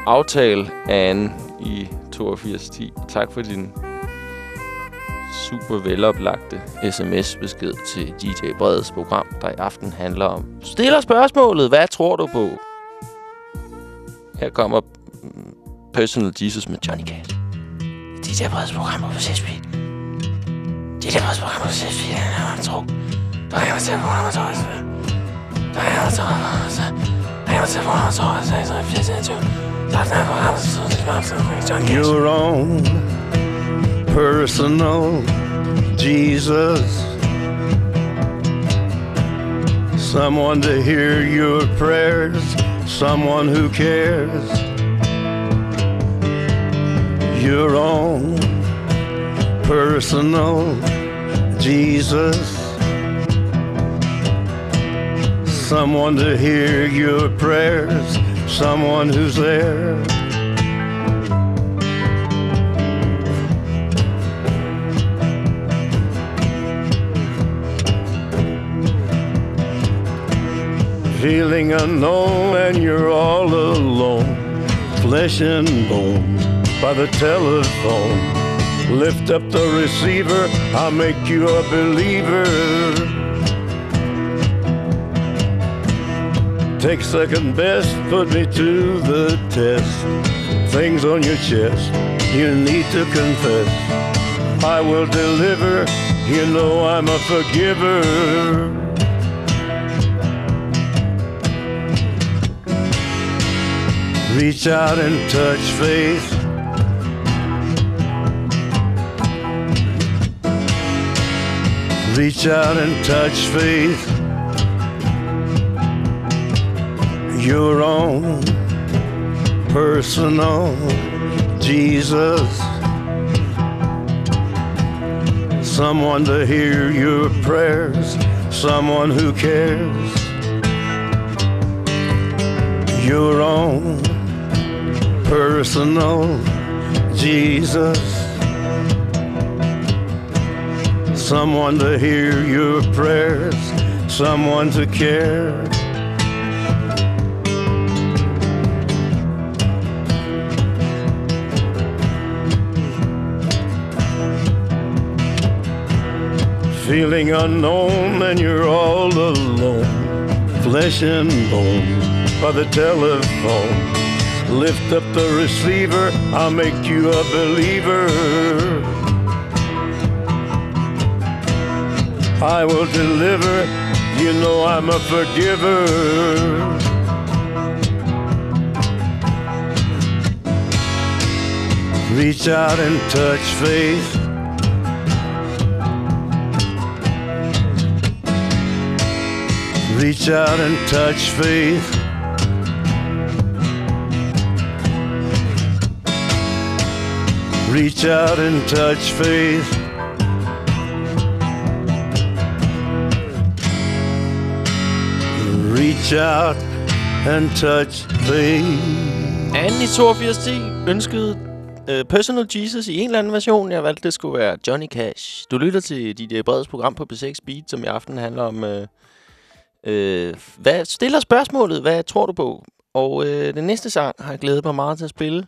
Aftale Anne i 8210. Tak for din super veloplagte sms-besked til DJ Breds program, der i aften handler om... Stiller spørgsmålet, hvad tror du på? Her kommer Personal Jesus med Johnny Cash. DJ Breds program på CSP. DJ Breds program på CSP, Jeg tror... Der er til på nummer 12. Der er til til på Your own personal Jesus. Someone to hear your prayers, someone who cares. Your own personal Jesus. Someone to hear your prayers, someone who's there. feeling unknown and you're all alone. Flesh and bone by the telephone. Lift up the receiver, I'll make you a believer. Take second best, put me to the test. Things on your chest, you need to confess. I will deliver, you know I'm a forgiver. Reach out and touch faith. Reach out and touch faith. Your own personal Jesus. Someone to hear your prayers, someone who cares. Your own personal Jesus. Someone to hear your prayers, someone to care. Feeling unknown and you're all alone, flesh and bone by the telephone. Lift up the receiver, I'll make you a believer. I will deliver, you know I'm a forgiver. Reach out and touch faith. Reach out and touch faith. Reach out and touch faith. Reach out and touch faith. Anden i 82 ønskede uh, Personal Jesus i en eller anden version. Jeg valgte, det skulle være Johnny Cash. Du lytter til DJ øh, Breds program på B6 Beat, som i aften handler om... Uh, Øh, hvad stiller spørgsmålet? Hvad tror du på? Og øh, den næste sang har jeg glædet mig meget til at spille.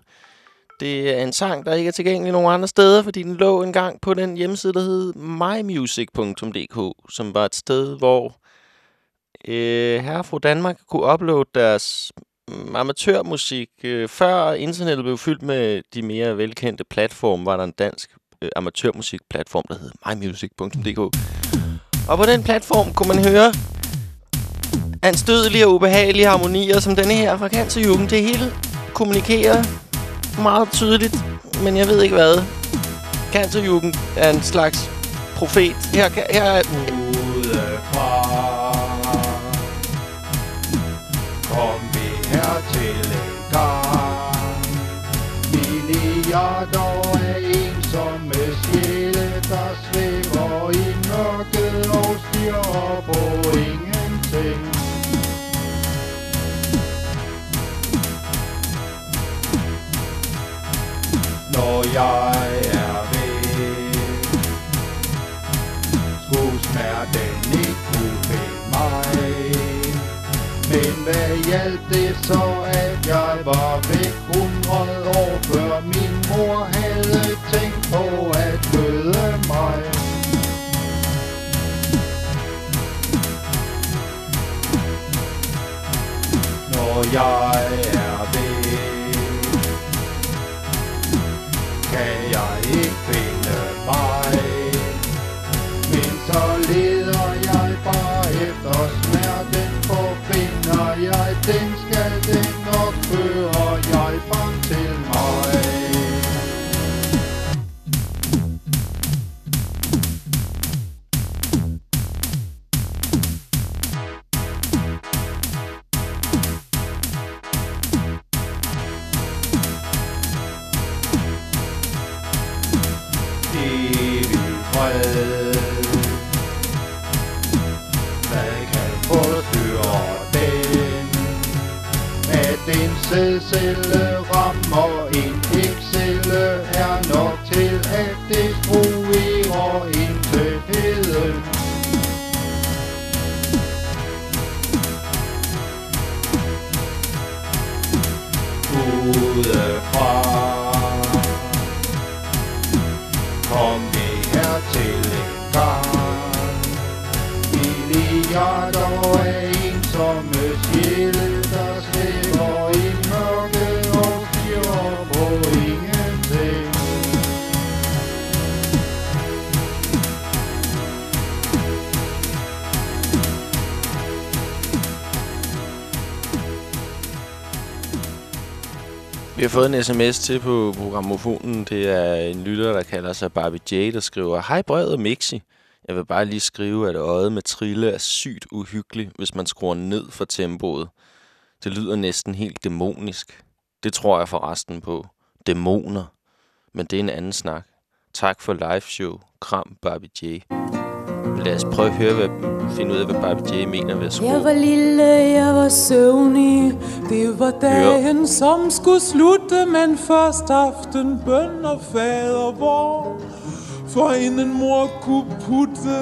Det er en sang, der ikke er tilgængelig nogen andre steder, fordi den lå engang på den hjemmeside, der hed mymusic.dk, som var et sted, hvor øh, herre fra Danmark kunne uploade deres amatørmusik. Øh, før internettet blev fyldt med de mere velkendte platforme, var der en dansk øh, amatørmusikplatform, der hed mymusic.dk. Og på den platform kunne man høre anstødelige og ubehagelige harmonier, som denne her fra Cancerjugend. Det hele kommunikerer meget tydeligt, men jeg ved ikke hvad. Cancerjugend er en slags profet. Her, her er... udefra. Kom vi her til en gang. Milliarder Når jeg er ved. skulle smerten ikke kunne ved mig. Men hvad hjalp det så, at jeg var væk hundrede år før min mor havde tænkt på at føde mig? Når jeg jeg ikke finde mig. Men så leder jeg bare efter smerten, for finder jeg den, den fået en sms til på programmofonen. Det er en lytter, der kalder sig Barbie J, der skriver, Hej brevet Mixi. Jeg vil bare lige skrive, at øjet med trille er sygt uhyggeligt, hvis man skruer ned for tempoet. Det lyder næsten helt dæmonisk. Det tror jeg forresten på. Dæmoner. Men det er en anden snak. Tak for live show. Kram, Barbie J. Lad os prøve at høre, hvad, finde ud af, hvad Barbie J mener ved at skrue. Jeg var lille, jeg var søvnig. Det var dagen, som skulle slutte Men først aften, bøn og fader vor For inden mor kunne putte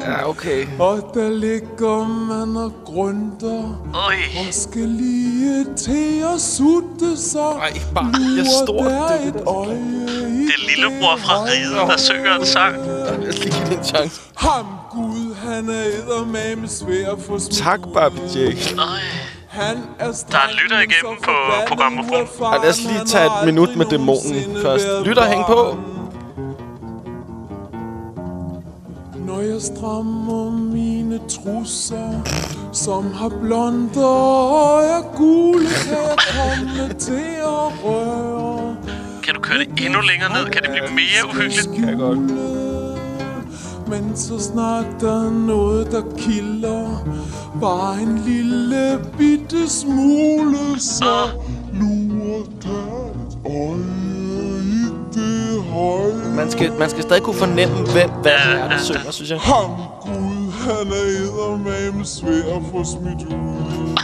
Ja, okay. Og der ligger man og grønter Oj. Og skal lige til at sutte sig Ej, bare jeg stort, der det- et øje i Det er lillebror fra Riden, der synger en sang. Jeg lige give det en chance. Ham Gud, han er eddermame svær for smidt Tak, Barbie J. Han er Der er en lytter igennem på programmofon. Ej, lad os lige tage et minut med dæmonen først. Lytter, hæng på. Når jeg strammer mine trusser Som har blonde og er gule Kan jeg komme til at røre Kan du køre det endnu længere ned? Kan det blive mere uhyggeligt? Kan jeg godt. Men så snart der er noget, der kilder Bare en lille bitte smule Så lurer der et øje Man skal, man skal stadig kunne fornemme, hvem hvad det er, der synger, synes jeg. Ham Gud, han er eddermame svær at få smidt ud.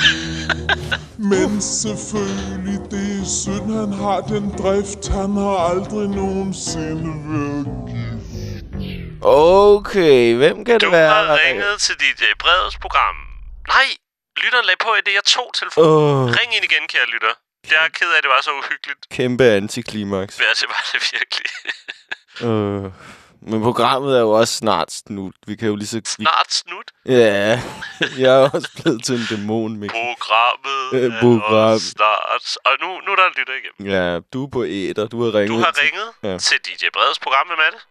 Men selvfølgelig, det er synd, han har den drift. Han har aldrig nogensinde været gift. Okay, hvem kan Du det være? har der- ringet til dit uh, Breds program. Nej, lytteren lagde på, at det er tog telefonen. Åh. Ring ind igen, kære lytter. Jeg er ked af, at det var så uhyggeligt. Kæmpe antiklimaks. Ja, det var det virkelig. Øh, men programmet er jo også snart slut. Vi kan jo lige så... Snart snut. Ja, jeg er også blevet til en dæmon, Mikkel. Programmet Øh, er program. også snart. Og nu, nu er der en lytter igennem. Ja, du er på æder. Du har ringet. Du har til- ringet Ja. til DJ Breds program. Hvem er det?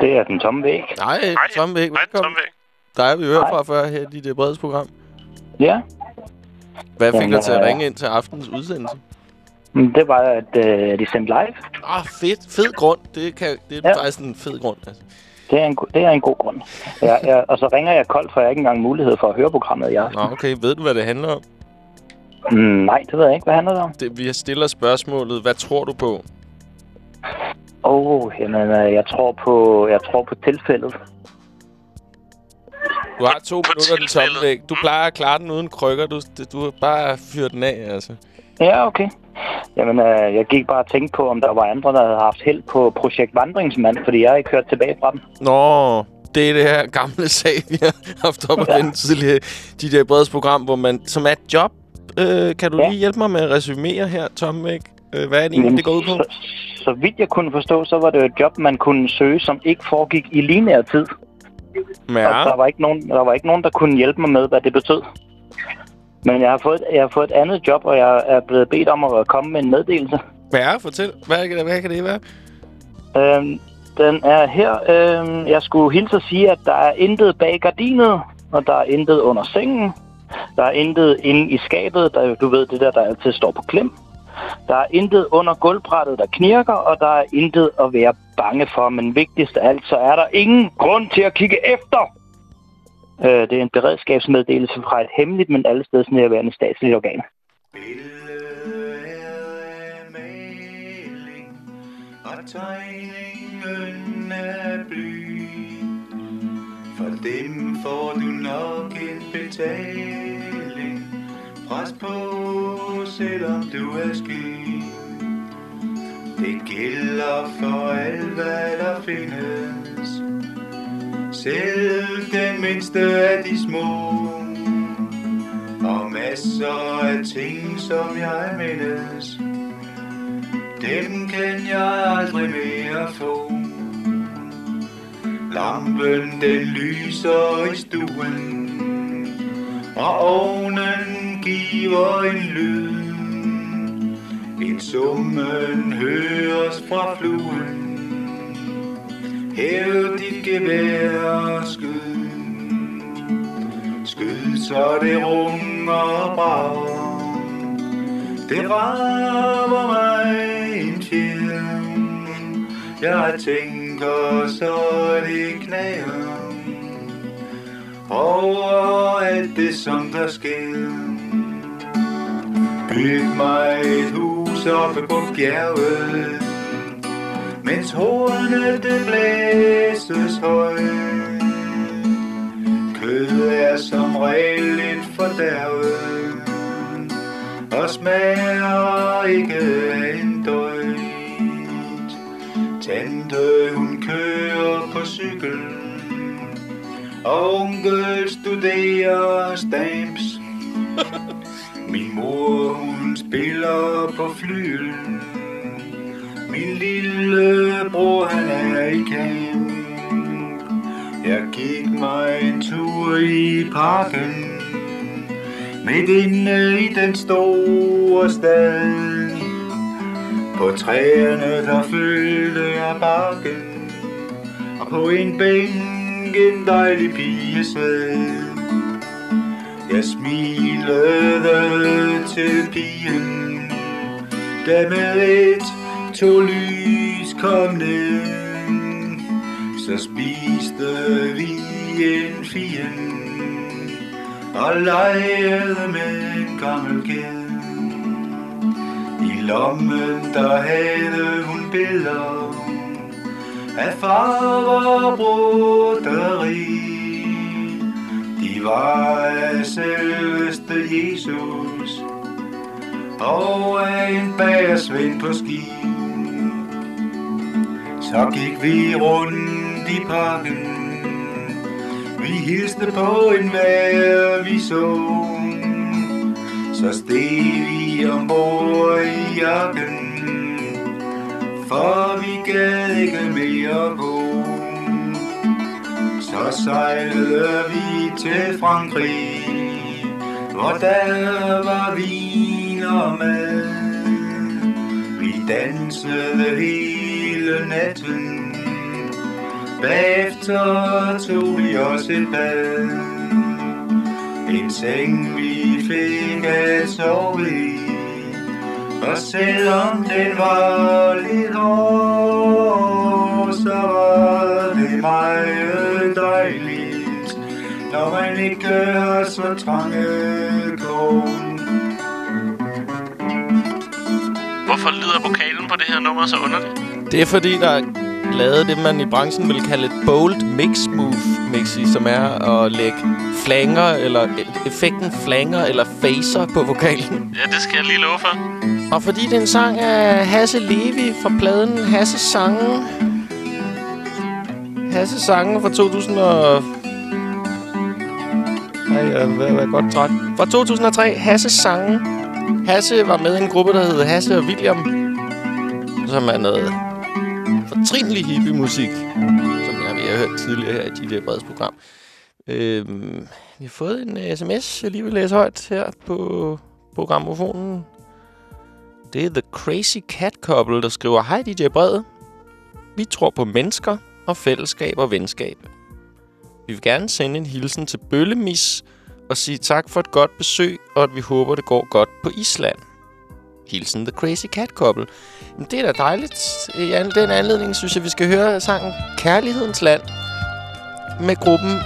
Det er den tomme væg. Nej, Hej, Tom Væk, Hej, velkommen. Tom Væg. Der har vi hørt fra før her i det brede program. Ja, Hvad fik dig til at ringe ind til aftens udsendelse? det var, at øh, de sendte live. Ah, fedt. Fed grund. Det, kan, det er Ja. faktisk en fed grund. Altså. Det er en, det er en god grund. Jeg, jeg, og så ringer jeg koldt, for jeg har ikke engang mulighed for at høre programmet i aften. Nå, okay. Ved du, hvad det handler om? Mm, nej, det ved jeg ikke. Hvad handler det om? Det, vi stiller spørgsmålet, hvad tror du på? Åh, oh, jamen, øh, jeg tror på, jeg tror på tilfældet. Du har to minutter den tomme væg. Du plejer at klare den uden krykker. Du, du har bare fyret den af, altså. Ja, okay. Jamen, øh, jeg gik bare og tænkte på, om der var andre, der havde haft held på projekt Vandringsmand, fordi jeg har ikke hørt tilbage fra dem. Nå, det er det her gamle sag, vi har haft op at vende tidligere. De der breds program, hvor man, som er et job. Øh, kan du Ja. lige hjælpe mig med at resumere her, Tom Væk? Øh, hvad er det egentlig, det går ud på? Så, så vidt jeg kunne forstå, så var det jo et job, man kunne søge, som ikke foregik i lineær tid. Ja. Og der var, ikke nogen, der var ikke nogen, der kunne hjælpe mig med, hvad det betød. Men jeg har fået, jeg har fået et andet job, og jeg er blevet bedt om at komme med en meddelelse. Ja, fortæl. Hvad, kan- hvad kan det være? Øhm, den er her. Øhm, jeg skulle hilse at sige, at der er intet bag gardinet, og der er intet under sengen. Der er intet inde i skabet, der, du ved det der, der altid står på klem. Der er intet under gulvbrættet, der knirker, og der er intet at være bange for. Men vigtigst af alt, så er der ingen grund til at kigge efter. Øh, det er en beredskabsmeddelelse fra et hemmeligt, men allesteds nærværende statsligt organ. og tegningen er bly. For dem får du nok en betaling. Pres på, selvom du er sky. Det gælder for alt, hvad der findes. Selv den mindste af de små. Og masser af ting, som jeg mindes. Dem kan jeg aldrig mere få. Lampen den lyser i stuen, og ovnen giver en lyd. En summen høres fra fluen. Hæv dit gevær og skyd. Skyd så det runger og brager. Det rammer mig en fjern. Jeg tænker, så det knager over alt det, som der sker. Byg mig et hus oppe på bjerget, mens hornet det blæses højt. Kød er som regel lidt fordærvet, og smager ikke af en døjt. Tante, hun kører på cykel, onkel studerer stamps. Min mor, hun spiller på flyel. Min lille bror, han er i camp. Jeg gik mig en tur i parken. Midt inde i den store stad. På træerne, der følte jeg bakken. Og på en bænk, en dejlig pige sad. Jeg smilede til pigen, da med et to lys kom ned. Så spiste vi en fien og legede med en gammel ged. I lommen der havde hun billeder af farver broderi. De var af selveste Jesus og af en bagersvend på ski. Så gik vi rundt i parken Vi hilste på en vejr vi så Så steg vi ombord i jakken og vi gad ikke mere gå Så sejlede vi til Frankrig Hvor der var vin og mad. Vi dansede hele natten Bagefter tog vi os et bad. En seng vi fik at sove i. Og selvom den var lidt hård Så var det meget dejligt Når man ikke har så trange kår Hvorfor lyder vokalen på det her nummer så underligt? Det er fordi, der er lavet det, man i branchen vil kalde et bold mix move mixi, som er at lægge flanger, eller e- effekten flanger eller phaser på vokalen. Ja, det skal jeg lige love for. Og fordi det er en sang af Hasse Levi fra pladen Hasse Sange. Hasse Sange fra 2000 og... Ej, jeg er ved at være godt træt. Fra 2003, Hasse Sange. Hasse var med i en gruppe, der hed Hasse og William, som er noget fortrinlig hippie-musik, som jeg, jeg har hørt tidligere her i de Breds program. Øhm, vi har fået en uh, sms, jeg lige vil læse højt her på programmofonen. Det er The Crazy Cat Couple, der skriver, Hej DJ Brede. Vi tror på mennesker og fællesskab og venskab. Vi vil gerne sende en hilsen til Bøllemis og sige tak for et godt besøg, og at vi håber, det går godt på Island. Hilsen The Crazy Cat Couple. Men det er da dejligt. I den anledning synes jeg, vi skal høre sangen Kærlighedens Land med gruppen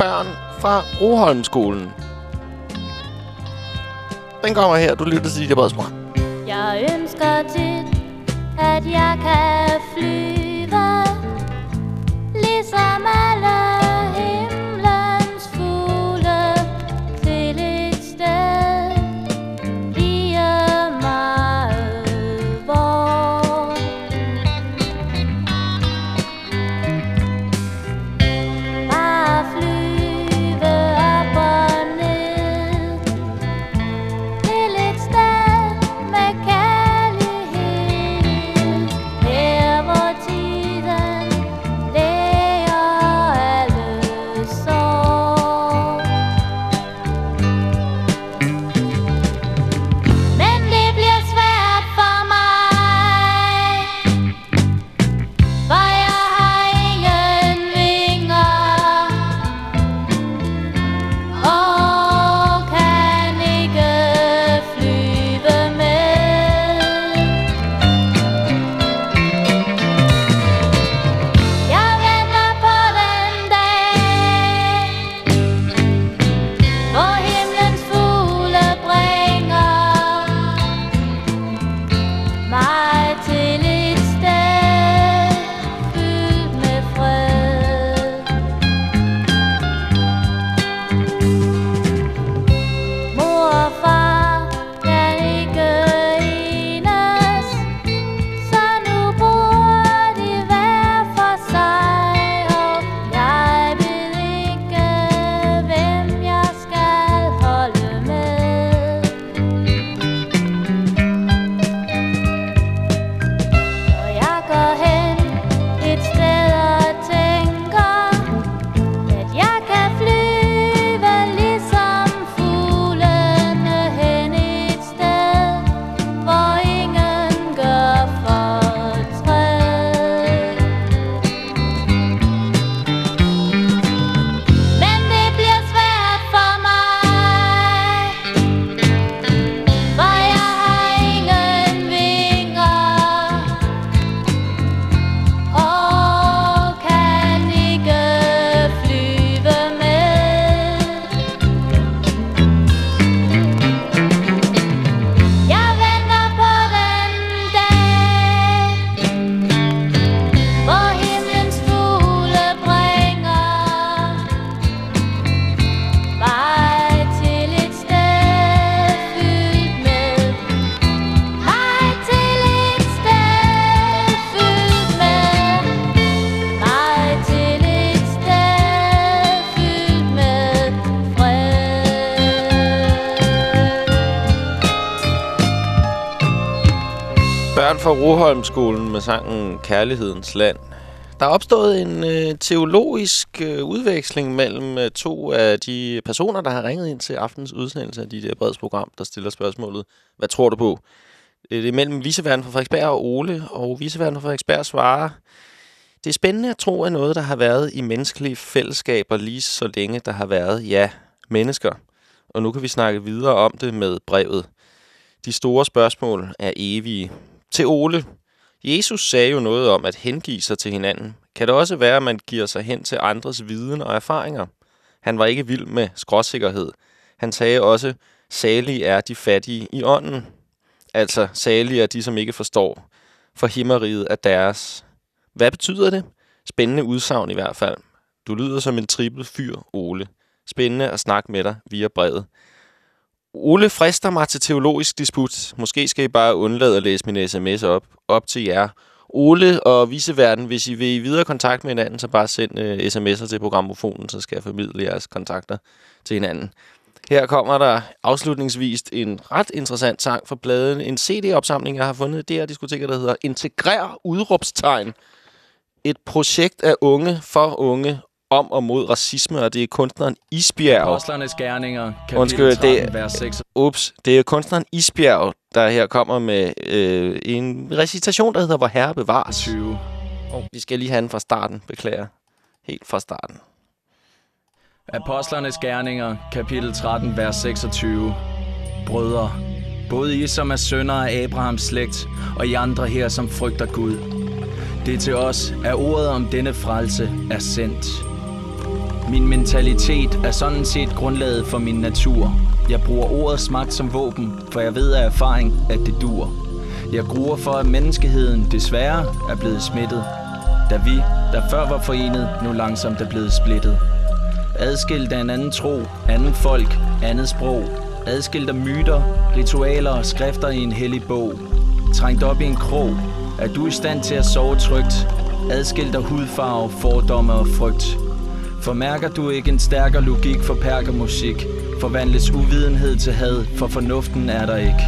Børn fra Roholmskolen. Den kommer her. Du lytter til dit Breds jeg ønsker tit, at jeg kan flyve Ligesom alle Broholmskolen med sangen Kærlighedens Land. Der er opstået en øh, teologisk øh, udveksling mellem øh, to af de personer, der har ringet ind til aftens udsendelse af de der bredsprogram, der stiller spørgsmålet, hvad tror du på? Øh, det er mellem viseverden fra Frederiksberg og Ole, og viseverden fra Frederiksberg svarer, det er spændende at tro, er noget, der har været i menneskelige fællesskaber lige så længe, der har været, ja, mennesker. Og nu kan vi snakke videre om det med brevet. De store spørgsmål er evige. Til Ole. Jesus sagde jo noget om at hengive sig til hinanden. Kan det også være, at man giver sig hen til andres viden og erfaringer? Han var ikke vild med skråsikkerhed. Han sagde også, salige er de fattige i ånden. Altså, salige er de, som ikke forstår. For himmeriget er deres. Hvad betyder det? Spændende udsagn i hvert fald. Du lyder som en trippet fyr, Ole. Spændende at snakke med dig via brevet. Ole frister mig til teologisk disput. Måske skal I bare undlade at læse min sms op. Op til jer. Ole og viseverden, hvis I vil i videre kontakt med hinanden, så bare send øh, uh, sms'er til programmofonen, så skal jeg formidle jeres kontakter til hinanden. Her kommer der afslutningsvis en ret interessant sang fra pladen. En CD-opsamling, jeg har fundet i det her diskoteker, der hedder Integrer udråbstegn. Et projekt af unge for unge om og mod racisme, og det er kunstneren Isbjerg. Apostlernes Gerninger, kapitel Undskyld, 13, det, vers 6. ups, det er kunstneren Isbjerg, der her kommer med øh, en recitation, der hedder Hvor Herre bevares. 20. Oh, vi skal lige have den fra starten, beklager. Helt fra starten. Apostlernes Gerninger, kapitel 13, vers 26. Brødre, både I, som er sønner af Abrahams slægt, og I andre her, som frygter Gud. Det er til os, at ordet om denne frelse er sendt. Min mentalitet er sådan set grundlaget for min natur. Jeg bruger ordets magt som våben, for jeg ved af erfaring, at det dur. Jeg gruer for, at menneskeheden desværre er blevet smittet, da vi, der før var forenet, nu langsomt er blevet splittet. Adskilt af en anden tro, anden folk, andet sprog. Adskilt af myter, ritualer og skrifter i en hellig bog. Trængt op i en krog, er du i stand til at sove trygt. Adskilt af hudfarve, fordomme og frygt. Formærker du ikke en stærkere logik for perkermusik? Forvandles uvidenhed til had, for fornuften er der ikke.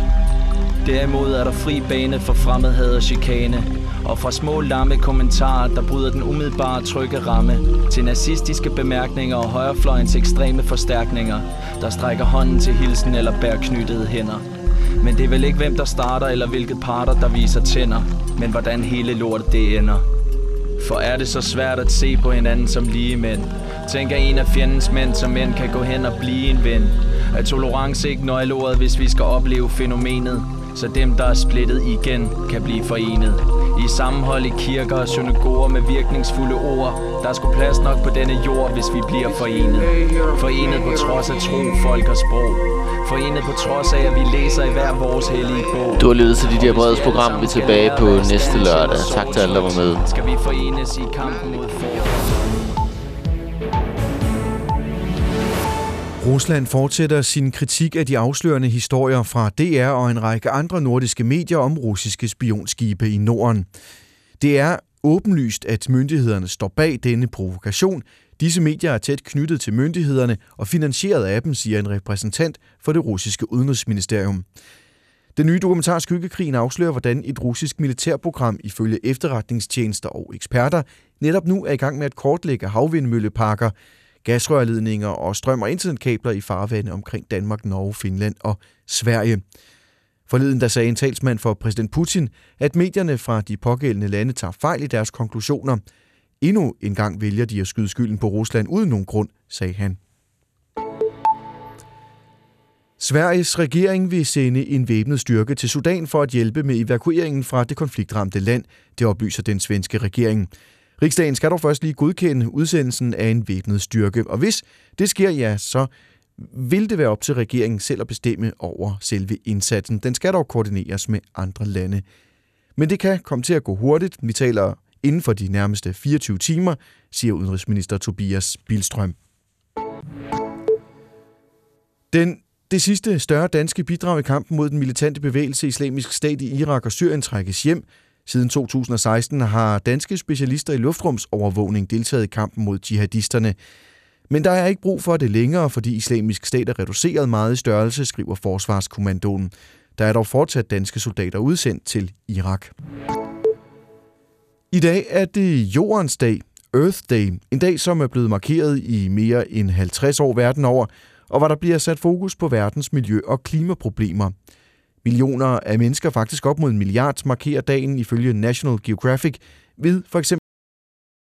Derimod er der fri bane for fremmedhed og chikane, og fra små lamme kommentarer, der bryder den umiddelbare trygge ramme, til nazistiske bemærkninger og højrefløjens ekstreme forstærkninger, der strækker hånden til hilsen eller bærer knyttede hænder. Men det er vel ikke hvem der starter eller hvilket parter der viser tænder, men hvordan hele lortet det ender. For er det så svært at se på hinanden som lige mænd? Tænker en af fjendens mænd, som mænd kan gå hen og blive en ven. Er tolerance ikke nøgleordet, hvis vi skal opleve fænomenet? Så dem, der er splittet igen, kan blive forenet. I sammenhold i kirker og synagoger med virkningsfulde ord. Der er sgu plads nok på denne jord, hvis vi bliver forenet. Forenet på trods af tro, folk og sprog. Forenet på trods af, at vi læser i hver vores hellige bog. Du har lyttet til de der breds program. Vi er tilbage på næste lørdag. Tak til alle, der var med. Skal vi forenes i kampen mod fordomme? Rusland fortsætter sin kritik af de afslørende historier fra DR og en række andre nordiske medier om russiske spionskibe i Norden. Det er åbenlyst, at myndighederne står bag denne provokation. Disse medier er tæt knyttet til myndighederne og finansieret af dem, siger en repræsentant for det russiske udenrigsministerium. Den nye dokumentar Skyggekrigen afslører, hvordan et russisk militærprogram ifølge efterretningstjenester og eksperter netop nu er i gang med at kortlægge havvindmølleparker, gasrørledninger og strøm- og internetkabler i farvande omkring Danmark, Norge, Finland og Sverige. Forleden der sagde en talsmand for præsident Putin, at medierne fra de pågældende lande tager fejl i deres konklusioner. Endnu en gang vælger de at skyde skylden på Rusland uden nogen grund, sagde han. Sveriges regering vil sende en væbnet styrke til Sudan for at hjælpe med evakueringen fra det konfliktramte land, det oplyser den svenske regering. Riksdagen skal dog først lige godkende udsendelsen af en væbnet styrke, og hvis det sker, ja, så vil det være op til regeringen selv at bestemme over selve indsatsen. Den skal dog koordineres med andre lande. Men det kan komme til at gå hurtigt. Vi taler inden for de nærmeste 24 timer, siger udenrigsminister Tobias Bilstrøm. Den det sidste større danske bidrag i kampen mod den militante bevægelse Islamisk Stat i Irak og Syrien trækkes hjem. Siden 2016 har danske specialister i luftrumsovervågning deltaget i kampen mod jihadisterne. Men der er ikke brug for det længere, fordi islamisk stat er reduceret meget i størrelse, skriver Forsvarskommandoen. Der er dog fortsat danske soldater udsendt til Irak. I dag er det Jordens dag, Earth Day, en dag, som er blevet markeret i mere end 50 år verden over, og hvor der bliver sat fokus på verdens miljø- og klimaproblemer. Millioner af mennesker, faktisk op mod en milliard, markerer dagen ifølge National Geographic ved for eksempel